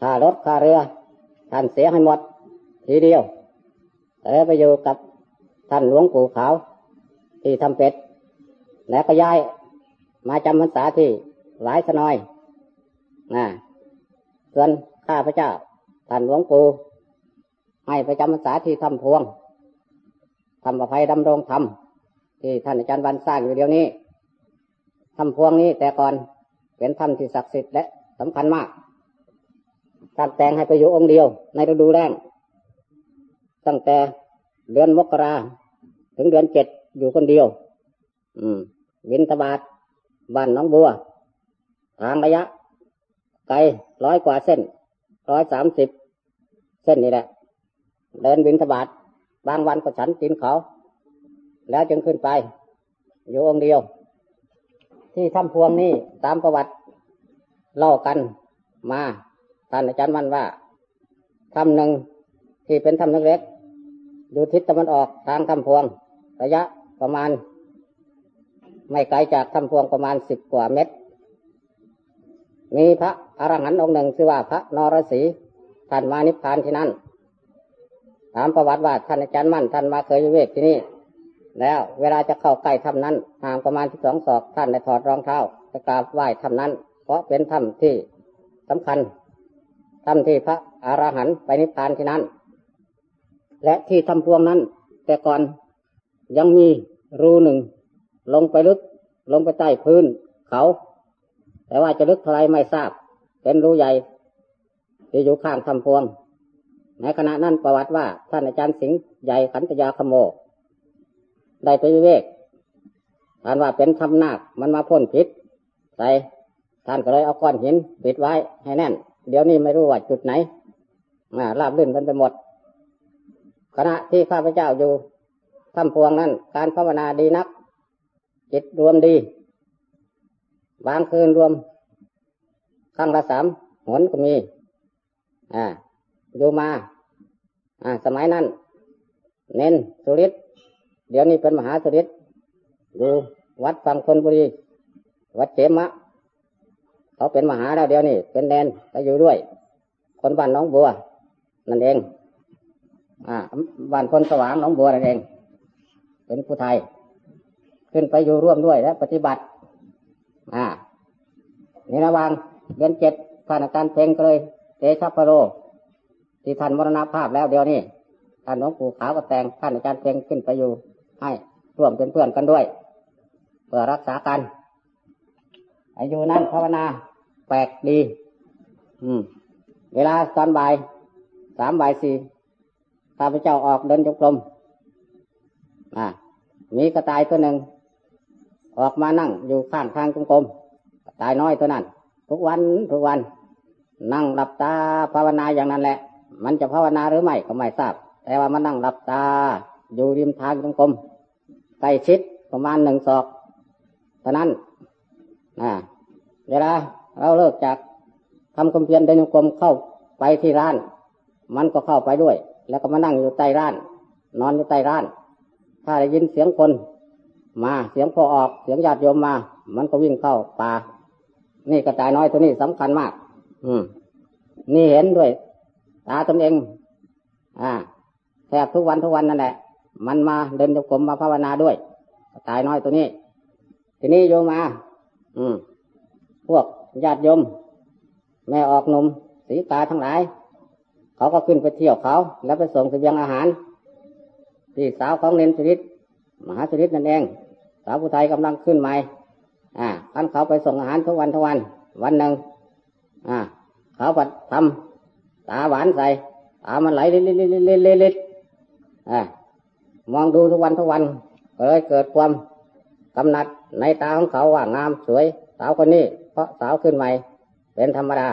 ค่ารถค่าเรือ ท่านเสียให้หมดทีเดียวแต่ไปอยู่กับท่านหลวงปู่ขาว ที่ทำเป็ด แล้วก็ย้ายมาจำพรรษาที่ หลายสนอยนะส่วนข้าพระเจ้าท่านหลวงปู่ให้ไปจำพรรษาที่ทำพวงทำประภัยดำรงธรรมที่ท่านอาจารย์วันสร้างอยู่เดียวนี้ทำพวงนี้แต่ก่อนเป็นธรรมที่ศักดิ์สิทธิ์และสำคัญมากการแต่งให้ไปอยู่องค์เดียว ในฤดูแล้งตั้งแต่เดือนมกราถึงเดือนเจ็ดอยู่คนเดียว อืมวินทบาทบ้านน้องบัว ทางระยะไกลร้อยกว่าเส้นร้อยสามสิบเส้นนี่แหละ เดินวินทบาทบางวันก็ฉันกินเขา แล้วจึงขึ้นไป อยู่องเดียว ที่ทำพวงนี้ตามประวัติเล่ากันมาท่านอาจารย์มันว่าทำหนึ่งที่เป็นทำเล็กๆอยู่ทิศตะวันออกทางทำพวง ระยะประมาณ ไม่ไกลจากทำพวงประมาณสิบกว่าเมตร มีพระอรหันต์องค์หนึ่งชื่อว่าพระนรสีท่านมานิพพานที่นั่นถามประวัติว่าท่านอาจารย์มั่นท่านมาเคยเวกที่นี่ แล้วเวลาจะเข้าใกล้ถ้ำนั้นห่างประมาณที่สองศอกท่านได้ถอดรองเท้าไปกราบไหว้ถ้ำนั้น เพราะเป็นถ้ำที่สำคัญถ้ำที่พระอรหันต์ไปนิพพานที่นั่น และที่ทำพวงนั้น แต่ก่อนยังมีรูหนึ่ง ลงไปลึกลงไปใต้พื้นเขา แต่ว่าจะลึกเท่าไรไม่ทราบ เป็นรูใหญ่ที่อยู่ข้างทำพวง ในขณะนั้นประวัติว่าท่านอาจารย์สิงห์ใหญ่ขันตยาขโม ได้ไปวิเวกท่านว่าเป็นทำนาคมันมาพ่นพิษใส่ท่านก็เลยเอาก้อนหินปิดไว้ให้แน่น เดี๋ยวนี้ไม่รู้ว่าจุดไหนมาลาบลื่นกันไปหมด ขณะที่ข้าพเจ้าอยู่ทำพวงนั้น การภาวนาดีนัก จิตรวมดี บางคืนรวมครั้งละสามหนก็มี อ่าอยู่มา อ่า สมัยนั้น เน้นสุริตเดี๋ยวนี้เป็นมหาสุริตอยู่วัดฝั่งคนบุรี วัดเจมะ เขาเป็นมหาแล้วเดี๋ยวนี้ เป็นแนนไปอยู่ด้วย คนบ้านน้องบัว นั่นเอง อ่า บ้านคนสว่างน้องบัวนั่นเอง เป็นผู้ไทย ขึ้นไปอยู่ร่วมด้วยและปฏิบัติ อ่านี่ระหวังเดือนเจ็ดท่านอาจารย์เพลงก็เลยเตชะพโร ที่ท่านมรณภาพแล้วเดี๋ยวนี้ท่านหลวงปู่ขาวก็แต่งท่านอาจารย์เพลงขึ้นไปอยู่ ให้ร่วมเป็นเพื่อนกันด้วย เพื่อรักษากันอายุนั้นภาวนาแปลกดี อืม เวลาตอนบ่ายสามบ่ายสี่ข้าพเจ้าออกเดินจงกรมอ่ามีกระต่ายตัวหนึ่ง ออกมานั่งอยู่ข้างทางจงกรมกระต่ายน้อยตัวนั้น ทุกวันทุกวัน นั่งหลับตาภาวนาอย่างนั้นแหละ มันจะภาวนาหรือไม่ก็ไม่ทราบ แต่ว่ามันนั่งหลับตาอยู่ริมทางจงกรมใกล้ชิดประมาณหนึ่งศอกเท่านั้นนะเวลาเราเลิกจากทำความเพียรเดินจงกรมเข้าไปที่ร้าน มันก็เข้าไปด้วย แล้วก็มานั่งอยู่ใต้ร้าน นอนอยู่ใต้ร้าน ถ้าได้ยินเสียงคน มาเสียงพอออกเสียงญาติโยมมา มันก็วิ่งเข้าป่า นี่กระต่ายน้อยตัวนี้สำคัญมาก อืม นี่เห็นด้วย ตาตนเอง อ่าแทบทุกวันทุกวันนั่นแหละ มันมาเดินจงกรมมาภาวนาด้วย กระตายน้อยตัวนี้ ทีนี้โยมมา อืม พวกญาติโยมแม่ออกนมสีตาทั้งหลาย เขาก็ขึ้นไปเที่ยวเขา แล้วไปส่งเสบียงอาหารที่สาวของเนนสริมหาสรินั่นเอง สาวผู้ไทยกำลังขึ้นใหม่ อ่าท่านเขาไปส่งอาหารทุกวันทุกวัน วันหนึ่งอ่า เขาปัดทำตาหวานใส่ตามันไหลลิลิลิลิลิลิลิอ่ามองดูทุกวันทุกวันก็เลยเกิดความกำหนัดในตาของเขาว่างามสวย สาวคนนี้ เพราะสาวขึ้นใหม่ เป็นธรรมดา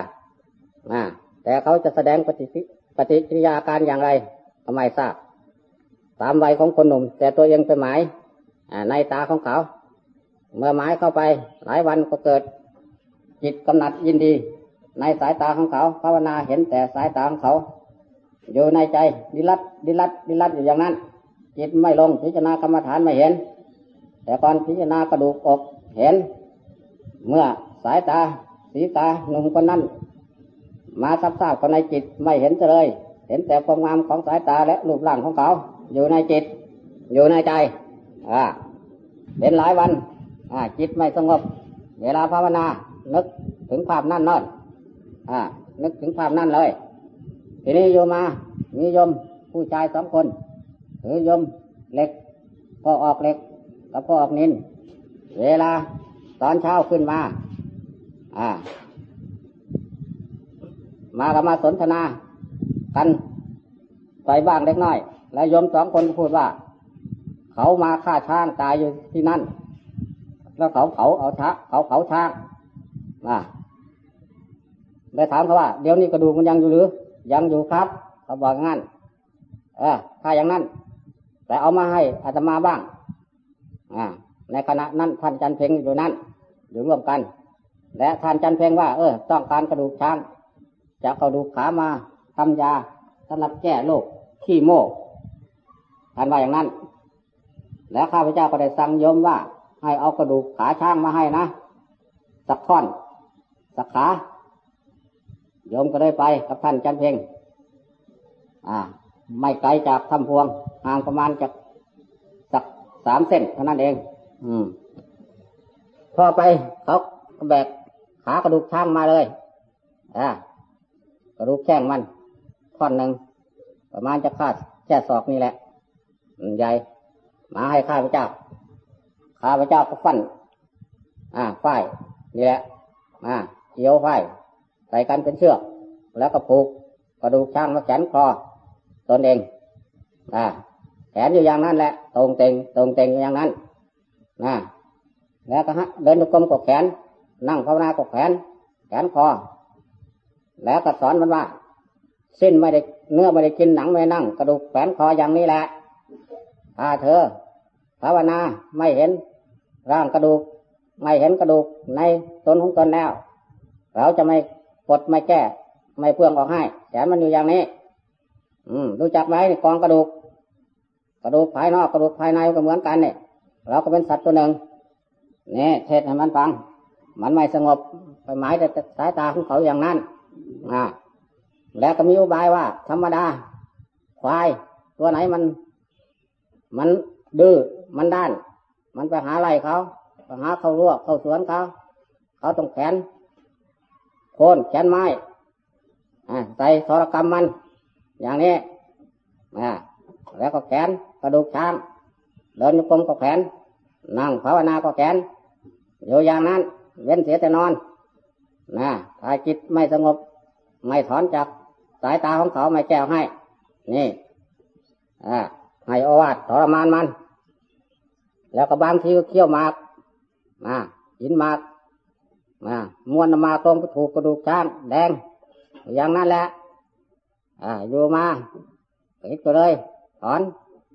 อ่าแต่เขาจะแสดงปฏิปฏิกิริยาการอย่างไรก็ไม่ทราบตามวัยของคนหนุ่ม แต่ตัวเองไปหมาย ในตาของเขา เมื่อหมายเข้าไป หลายวันก็เกิด จิตกำหนัดยินดี ในสายตาของเขาภาวนาเห็นแต่สายตาของเขา อยู่ในใจดิลัดดิลัดดิลัดอยู่อย่างนั้น จิตไม่ลงพิจารณากรรมฐานไม่เห็น แต่ก่อนพิจารณากระดูกอกเห็น เมื่อสายตา สีตาหนุ่มคนนั้นมาซับซาบคนในจิตไม่เห็นเลย เห็นแต่ความงามของสายตาและรูปร่างของเขา อยู่ในจิต อยู่ในใจ อ่าเป็นหลายวัน อ่า จิตไม่สงบ เวลาภาวนา นึกถึงภาพนั่นนอนอ่า นึกถึงภาพนั่นเลย ทีนี้โยมา มีโยมผู้ชายสองคน ถือโยมเหล็กพ่อออกเหล็ก กับพ่อออกนิน เวลาตอนเช้าขึ้นมา อ่า มากับมาสนทนา กันไปบ้างเล็กน้อย แล้วโยมสองคนพูดว่า เขามาฆ่าช้างตายอยู่ที่นั่น แล้วเขาเขาเอาช้าเขาเขาช้างอ่าเลยถามเขาว่า เดี๋ยวนี้กระดูกมันยังอยู่หรือ ยังอยู่ครับเขาบอกงั้นเออถ้าอย่างนั้น แต่เอามาให้อาตมาบ้าง อ่า ในขณะนั้นท่านจันเพ็งอยู่นั่นอยู่ร่วมกัน และท่านจันเพ็งว่า เออ ต้องการกระดูกช้างจะกระดูกขามาทำยาสำหรับแก้โรคขี้โม่ท่านว่าอย่างนั้น แล้วข้าพเจ้าก็ได้สั่งโยมว่า ให้เอากระดูกขาช้างมาให้นะสักท่อนสักขาโยมก็ได้ไปกับท่านจันเพ็งอ่า ไม่ไกลจากถ้ำพวงห่างประมาณจากสักสามเส้นเท่านั้นเอง อืม พอไปเขาแบกขากระดูกช้างมาเลยอ่ากระดูกแข้งมันท่อนหนึ่งประมาณจะคาดแค่ศอกนี่แหละใหญ่ มาให้ข้าพเจ้า ข้าพเจ้าก็ฟัน อ่าฝ้ายนี่แหละอ่าเกี่ยวฝ้ายใส่กันเป็นเชือก แล้วก็ผูกกระดูกช้างมาแขนคอตนเอง อ่า แขนอยู่อย่างนั้นแหละ ตรงเต็งตรงเต็งอย่างนั้นนะแล้วก็ฮะเดินดุกรมกดแขน นั่งภาวนากดแขน แขนคอ แล้วก็สอนมันว่า สิ้นไม่ได้เนื้อไม่ได้กินหนังไม่นั่ง กระดูกแขนคออย่างนี้แหละ ถ้าเธอ ภาวนาไม่เห็นร่างกระดูก ไม่เห็นกระดูกในตนของตนแล้ว เราจะไม่กดไม่แก้ ไม่เพื่องออกให้แขนมันอยู่อย่างนี้ อืมรู้จักไหมกองกระดูก กระดูกภายนอกกระดูกภายในก็เหมือนกันเนี่ยเราก็เป็นสัตว์ตัวหนึ่งนี่เทศให้มันฟัง มันไม่สงบไปหมายแต่สายตาของเขาอย่างนั้นอ่าแล้วก็มีอุบายว่า ธรรมดา ควาย ตัวไหนมัน มันดื้อมันด้าน มันไปหาไรเขาไปหาเขาลวเขาสวนเขาเขาต้องแขนโคนแขนไม้ใส่สรกรรมมัน อย่างนี้แล้วก็แขนกระดูกช้างเดินโยกมก็แขนนั่งภาวนาก็แขนอยู่อย่างนั้น เว้นเสียแต่นอนนะถ้าจิตไม่สงบ ไม่ถอนจากสายตาของเขาไม่แก้วให้ นี่ อ่า ให้อวาดทรมานมัน แล้วก็บางทีก็เคี่ยวมากมาหินมากมามวนมาตรงก็ถูกกระดูกช้างแดง อย่างนั้นแหละ อ่าอยู่มาปิดไปเลย ถอน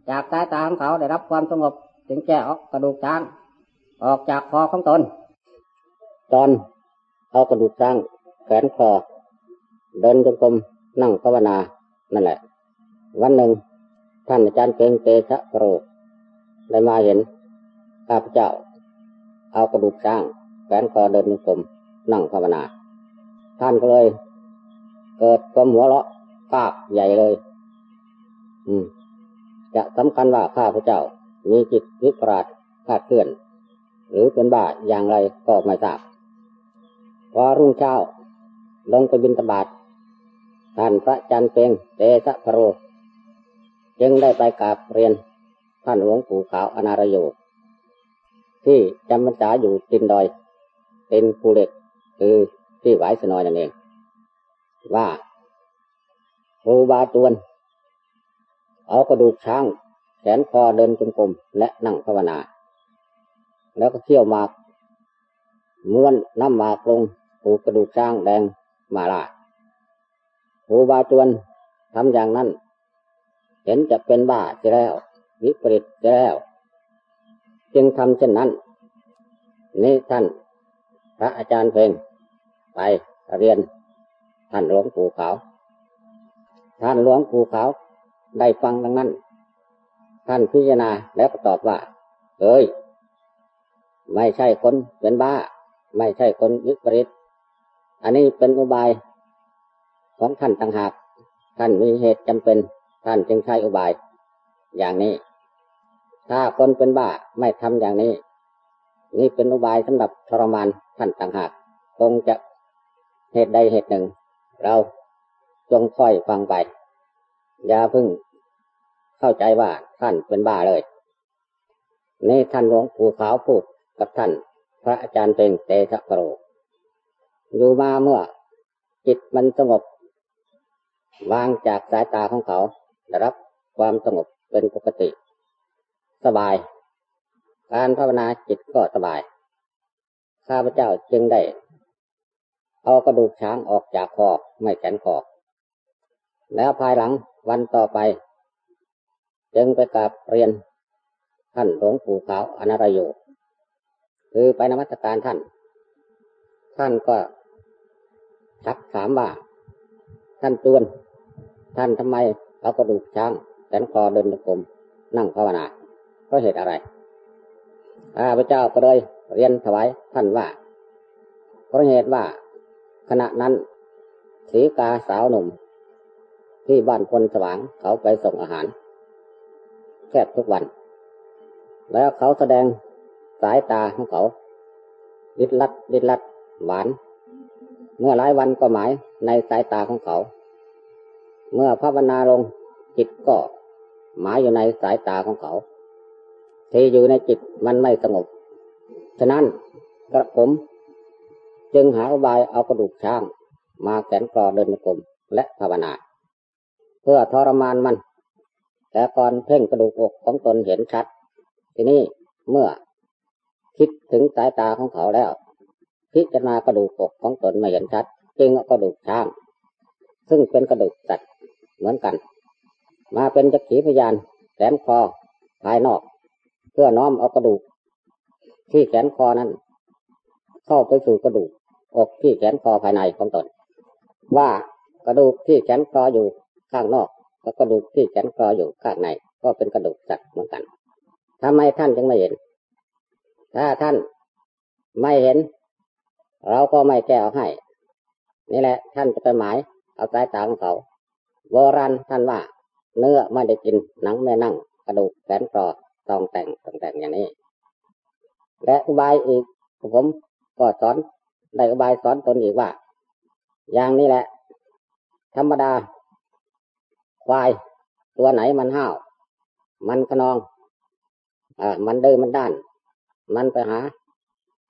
จากสายตาของเขาได้รับความสงบ จึงแก้ออกกระดูกช้าง ออกจากคอของตน ตอนเอากระดูกช้างแขนคอ เดินจงกรมนั่งภาวนา นั่นแหละ วันหนึ่ง ท่านอาจารย์เก่งเตชะโรได้มาเห็นข้าพเจ้า เอากระดูกช้างแขนคอเดินจงกรมนั่งภาวนา ท่านก็เลย เกิดความหัวเราะปากใหญ่เลย อืม จะสำคัญว่าข้าพเจ้า มีจิตวิปราชคาดเคลื่อน หรือเป็นบ้าอย่างไรก็ไม่ทราบพอรุ่งเช้า ลงไปบินตบาทท่านพระจันเปงเตชะพโร จึงได้ไปกราบเรียนท่านหลวงปู่ขาวอนารโยที่จำพรรษาอยู่ตินดอย เป็นภูเล็กคือที่ไหวสนอยนั่นเอง ว่าครูบาจวน เอากระดูกช้าง แขนคอเดินจงกรมและนั่งภาวนา แล้วก็เที่ยวหมากม้วนน้ำหมากลงปูกระดูกช้างแดงมาลาครูบาจวนทำอย่างนั้น เห็นจะเป็นบ้าจะแล้ว วิปริตจะแล้ว จึงทำเช่นนั้น นี่ท่าน พระอาจารย์เพลงไปเรียน ท่านหลวงปู่ขาว ท่านหลวงปู่ขาว ได้ฟังดังนั้น ท่านพิจารณาแล้วก็ตอบว่าเอ้ย ไม่ใช่คนเป็นบ้า ไม่ใช่คนวิปริต อันนี้เป็นอุบายของท่านต่างหาก ท่านมีเหตุจำเป็น ท่านจึงใช้อุบาย อย่างนี้ ถ้าคนเป็นบ้าไม่ทำอย่างนี้ นี่เป็นอุบายสำหรับทรมานท่านต่างหากคงจะเหตุใดเหตุหนึ่ง เราจงค่อยฟังไป อย่าพึ่งเข้าใจว่าท่านเป็นบ้าเลย นี่ท่านหลวงปู่ขาวพูดกับท่าน พระอาจารย์เป็นเตชะกโรอยู่มาเมื่อจิตมันสงบ วางจากสายตาของเขา ได้รับความสงบเป็นปกติ สบาย การภาวนาจิตก็สบาย ข้าพเจ้าจึงได้ เอากระดูกช้างออกจากคอไม่แขนคอแล้วภายหลังวันต่อไป จึงไปกราบเรียนท่านหลวงปู่ขาวอนาราโยคือไปนมัสการท่าน ท่านก็ทักถามว่า ท่านตวน ท่านทำไม เอากระดูกช้างแขนคอเดินกลมนั่งภาวนาเพราะเหตุอะไรข้าพเจ้าก็เลยเรียนถวายท่านว่า เพราะเหตุว่า ขณะนั้นสีกาสาวหนุ่ม ที่บ้านคนสว่างเขาไปส่งอาหารแค่ทุกวัน แล้วเขาแสดงสายตาของเขา ดิดลัดดิดลัดหวาน เมื่อหลายวันก็หมายในสายตาของเขา เมื่อภาวนาลงจิตก็หมายอยู่ในสายตาของเขา ที่อยู่ในจิตมันไม่สงบ ฉะนั้นกระผม จึงหาอุบายเอากระดูกช้าง มาแขนกรอเดินกลมและภาวนา เพื่อทรมานมัน แต่ก่อนเพ่งกระดูกอกของตนเห็นชัด ทีนี้เมื่อคิดถึงสายตาของเขาแล้ว พิจารณากระดูกอกของตนไม่เห็นชัด จึงเอากระดูกช้าง ซึ่งเป็นกระดูกสัตว์ เหมือนกัน มาเป็นจักขีพยานแขนคอภายนอก เพื่อน้อมเอากระดูก ที่แขนคอนั้น เข้าไปสู่กระดูกอกที่แขนคอภายในของตนว่ากระดูกที่แขนคออยู่ข้างนอกกับกระดูกที่แขนคออยู่ข้างใน ก็เป็นกระดูกสัตว์เหมือนกันทำไมท่านจึงไม่เห็น ถ้าท่านไม่เห็น เราก็ไม่แก้ให้ นี่แหละ ท่านจะไปหมาย เอาสายตาของเขา โบราณท่านว่า เนื้อไม่ได้กินหนังไม่นั่ง กระดูกแขนคอต้องแต่งต้องแต่งอย่างนี้ และอุบายอีก ผมก็สอนได้อุบายสอนตนอีกว่า อย่างนี้แหละ ธรรมดา ควายตัวไหนมันห้าว มันขนองอ่ามันดื้อมันด้าน มันไปหา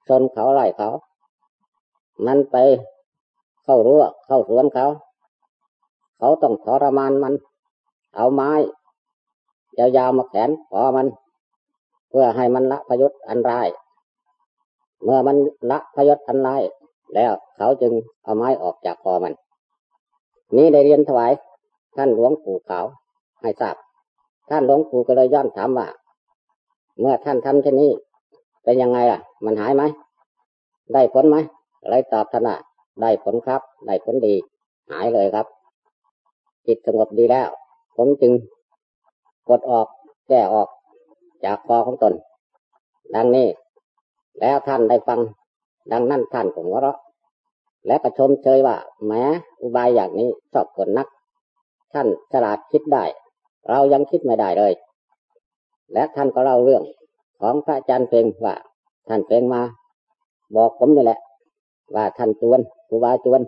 ชนเขาไล่เขา มันไปเข้ารั้วเข้าสวนเขา เขาต้องทรมานมัน เอาไม้ยาวๆมาแขนคอมัน เพื่อให้มันละพยุตอันร้าย เมื่อมันละพยศอันร้าย แล้วเขาจึงเอาไม้ออกจากคอมัน นี้ได้เรียนถวายท่านหลวงปู่ขาวให้ทราบ ท่านหลวงปู่ก็เลยย้อนถามว่า เมื่อท่านทำเช่นนี้ เป็นยังไงล่ะ มันหายไหม ได้ผลไหมเลยตอบท่านว่าได้ผลครับ ได้ผลดี หายเลยครับ จิตสงบดีแล้ว ผมจึงกดออกแก้ออกจากคอของตน ดังนี้ แล้วท่านได้ฟัง ดังนั้นท่านก็หัวเราะ และก็ชมเชยว่าแม้อุบายอย่างนี้ชอบคนนัก ท่านฉลาดคิดได้ เรายังคิดไม่ได้เลย และท่านก็เล่าเรื่องของพระอาจารย์เพลงว่า ท่านเพลงมา บอกผมนี่แหละ ว่าท่านจวนครูบาจวน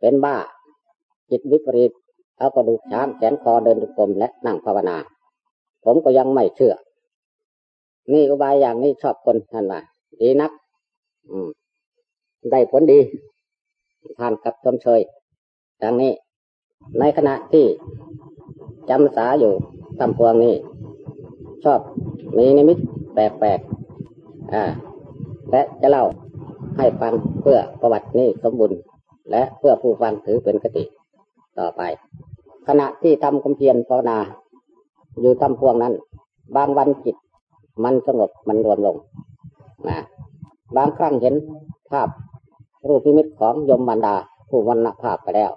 เป็นบ้า จิตวิปริต เอากระดูกช้างแขนคอเดินดุกลมและนั่งภาวนา ผมก็ยังไม่เชื่อ นี่อุบายอย่างนี้ชอบคนท่านว่าดีนัก อืม ได้ผลดีทานกับชนเชยดังนี้ ในขณะที่จำสาอยู่ตำพวงนี้ ชอบมีนิมิตแปลกๆอ่า และจะเล่าให้ฟังเพื่อประวัตินี้สมบูรณ์และเพื่อผู้ฟังถือเป็นคติ ต่อไป ขณะที่ทำความเพียรภาวนา อยู่ตำพวงนั้น บางวันจิต มันสงบมันรวมลงนะบางครั้งเห็นภาพรูปพิมิตของยมมันดา ผู้วันณภาพไปแล้ว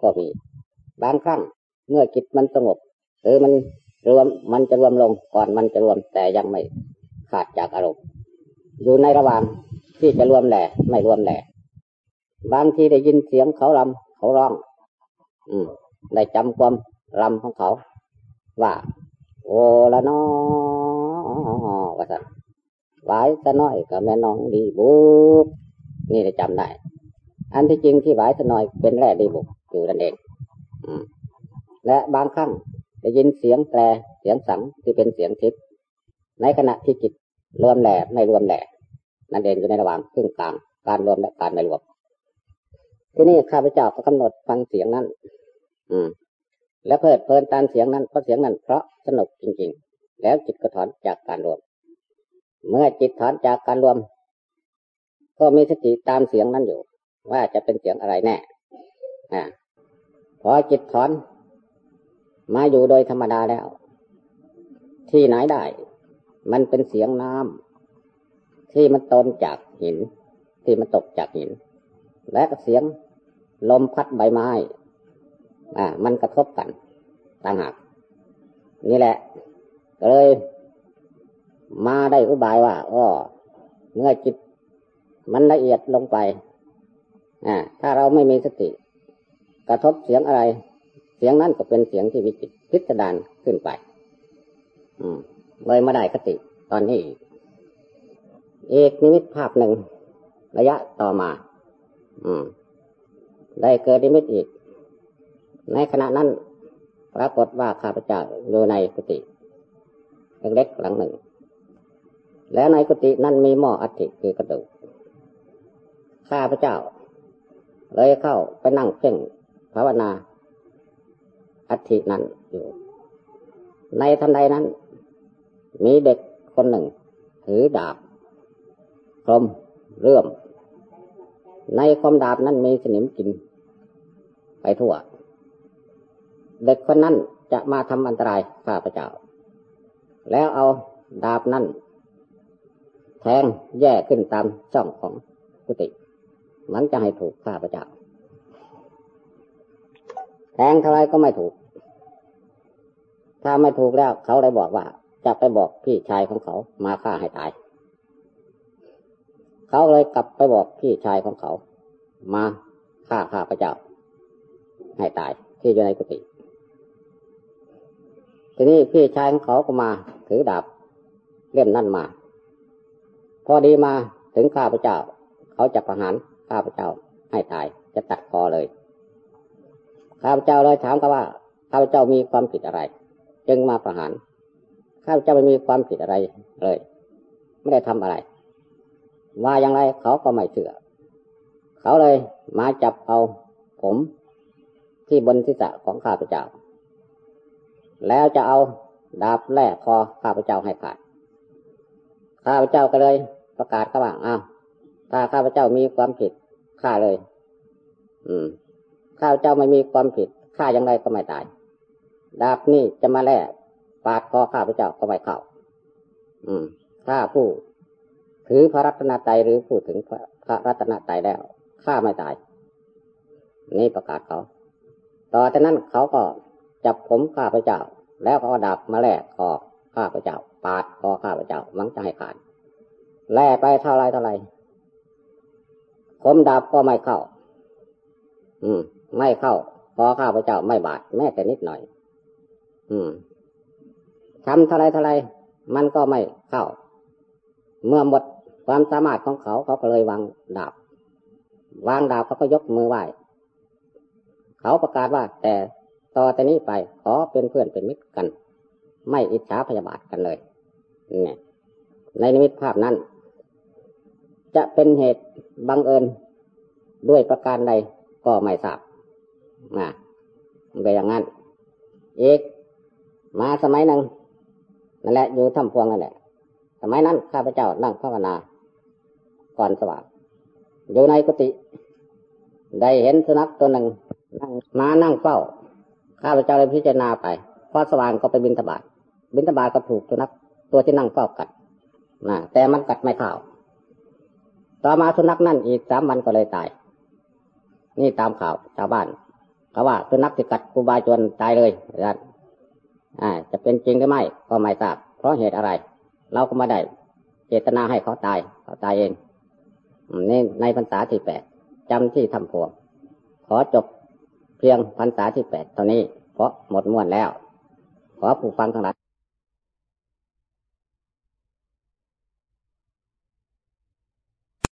ก็มี บางครั้งเมื่อจิตมันสงบ หรือมันรวมมันจะรวมลงก่อนมันจะรวมแต่ยังไม่ขาดจากอารมณ์อยู่ในระหว่างที่จะรวมแหล่ไม่รวมแหล่บางทีได้ยินเสียงเขารำเขาร้อง อืมได้จำความรำของเขา ว่า โอละนอว่าสันหวายตะน้อยกับแม่น้องดีบุกนี่ได้จำได้ อันที่จริงที่หวายตะน้อยเป็นแร่ดีบุกอยู่นั่นเองอืมและบางครั้งได้ยินเสียงแตรเสียงสังที่เป็นเสียงทิพย์ในขณะที่จิตรวมแหล่ไม่รวมแหล่นั่นเองอยู่ในระหว่างครึ่งกลางการรวมและการไม่รวมที่นี่ข้าพเจ้าก็กำหนดฟังเสียงนั้น อืม และเพลิดเพลินตามเสียงนั้นเพราะเสียงนั้นเพราะสนุกจริง ๆ แล้วจิตก็ถอนจากการรวม เมื่อจิตถอนจากการรวม ก็มีสติตามเสียงนั้นอยู่ ว่าจะเป็นเสียงอะไรแน่ อ่า พอจิตถอน มาอยู่โดยธรรมดาแล้ว ที่ไหนได้ มันเป็นเสียงน้ำที่มันตนจากหิน ที่มันตกจากหิน และก็เสียงลมพัดใบไม้ อ่า มันกระทบกันต่างหากนี่แหละเลยมาได้อุบายว่าอ้อเมื่อจิตมันละเอียดลงไปอ่าถ้าเราไม่มีสติ กระทบเสียงอะไร เสียงนั้นก็เป็นเสียงที่วิจิตพิสดารขึ้นไป อืมเลยมาได้คติตอนนี้เอกนิมิตภาพหนึ่ง ระยะต่อมา อืม ได้เกิดนิมิตอีก ในขณะนั้น ปรากฏว่าข้าพเจ้าอยู่ในกุฏิเล็กๆหลังหนึ่ง แล้วในกุฏินั้นมีหม้ออัฐิคือกระดูกข้าพเจ้า เลยเข้าไปนั่งเพ่งภาวนาอัฐินั้นอยู่ ในทันใดนั้น มีเด็กคนหนึ่ง ถือดาบคมเรื่อม ในคมดาบนั้นมีสนิมกิน ไปทั่ว เด็กคนนั้นจะมาทำอันตรายข้าพเจ้า แล้วเอาดาบนั้นแทงแย่ขึ้นตามช่องของกุฏิมันจะให้ถูกข้าพเจ้า แทงเท่าไรก็ไม่ถูก ถ้าไม่ถูกแล้วเขาเลยบอกว่า จะไปบอกพี่ชายของเขามาฆ่าให้ตาย เขาเลยกลับไปบอกพี่ชายของเขา มาฆ่าข้าพเจ้า ให้ตายที่อยู่ในกุฏิ ทีนี้พี่ชายของเขาก็มา ถือดาบเล่มนั่นมา พอดีมาถึงข้าพเจ้า เขาจะประหารข้าพเจ้าให้ตายจะตัดคอเลย ข้าพเจ้าเลยถามกันว่า ข้าพเจ้ามีความผิดอะไร จึงมาประหาร ข้าพเจ้าไม่มีความผิดอะไรเลย ไม่ได้ทำอะไร ว่าอย่างไรเขาก็ไม่เชื่อ เขาเลยมาจับเอาผมที่บนศีรษะของข้าพเจ้า แล้วจะเอาดาบแล่คอข้าพเจ้าให้ขาดข้าพเจ้าก็เลย ประกาศเขาว่าอ้าวถ้าข้าพเจ้ามีความผิดฆ่าเลย อืม ข้าพเจ้าไม่มีความผิดฆ่าอย่างไรก็ไม่ตาย ดาบนี่จะมาแล่ปาดคอข้าพเจ้าก็ไม่เข้า อืม ถ้าผู้ถือพระรัตนตรัยหรือพูดถึงพระรัตนตรัยแล้วฆ่าไม่ตาย นี่ประกาศเขา ต่อจากนั้นเขาก็ จับผมข้าพเจ้า แล้วก็ดาบมาแล่คอข้าพเจ้า ปาดคอข้าพเจ้าหวังจะให้ขาดแล่ไปเท่าไรเท่าไรคมดาบก็ไม่เข้า อืม ไม่เข้าคอข้าพเจ้าไม่บาดแม้แต่นิดหน่อย อืมทำเท่าไรเท่าไรมันก็ไม่เข้า เมื่อหมดความสามารถของเขาเขาก็เลยวางดาบ วางดาบเขาก็ยกมือไหว้ เขาประกาศว่าแต่ ต่อแต่นี้ไปขอเป็นเพื่อนเป็นมิตรกัน ไม่อิจฉาพยาบาทกันเลยนี่ในนิมิตภาพนั้น จะเป็นเหตุบังเอิญด้วยประการใดก็ไม่ทราบนะเป็นอย่างนั้นเอกมาสมัยหนึ่งนั่นแหละอยู่ถ้ำพวงนั่นแหละสมัยนั้นข้าพเจ้านั่งภาวนาก่อนสว่างอยู่ในกุฏิได้เห็นสุนัขตัวหนึ่งนั่งมานั่งเฝ้า ข้าพเจ้าเลยพิจารณาไปพอสว่างก็ไปบินตบาทบินตบาทก็ถูกสุนัขตัวที่นั่งเฝ้ากัดนะแต่มันกัดไม่เข้าต่อมาสุนัขนั่นอีกสามวันก็เลยตาย นี่ตามข่าวชาวบ้านเขาว่าสุนัขที่กัดครูบาจวนตายเลยนะอ่า จะเป็นจริงหรือไม่ก็ไม่ทราบ เพราะเหตุอะไร เราก็ไม่ได้ เจตนาให้เขาตาย เขาตายเองนี่ในพรรษาที่แปดจำที่ทำพวงขอจบ เพียงพรรษาที่แปดเท่านี้ เพราะหมดม้วนแล้ว ขอผู้ฟังทั้งหลาย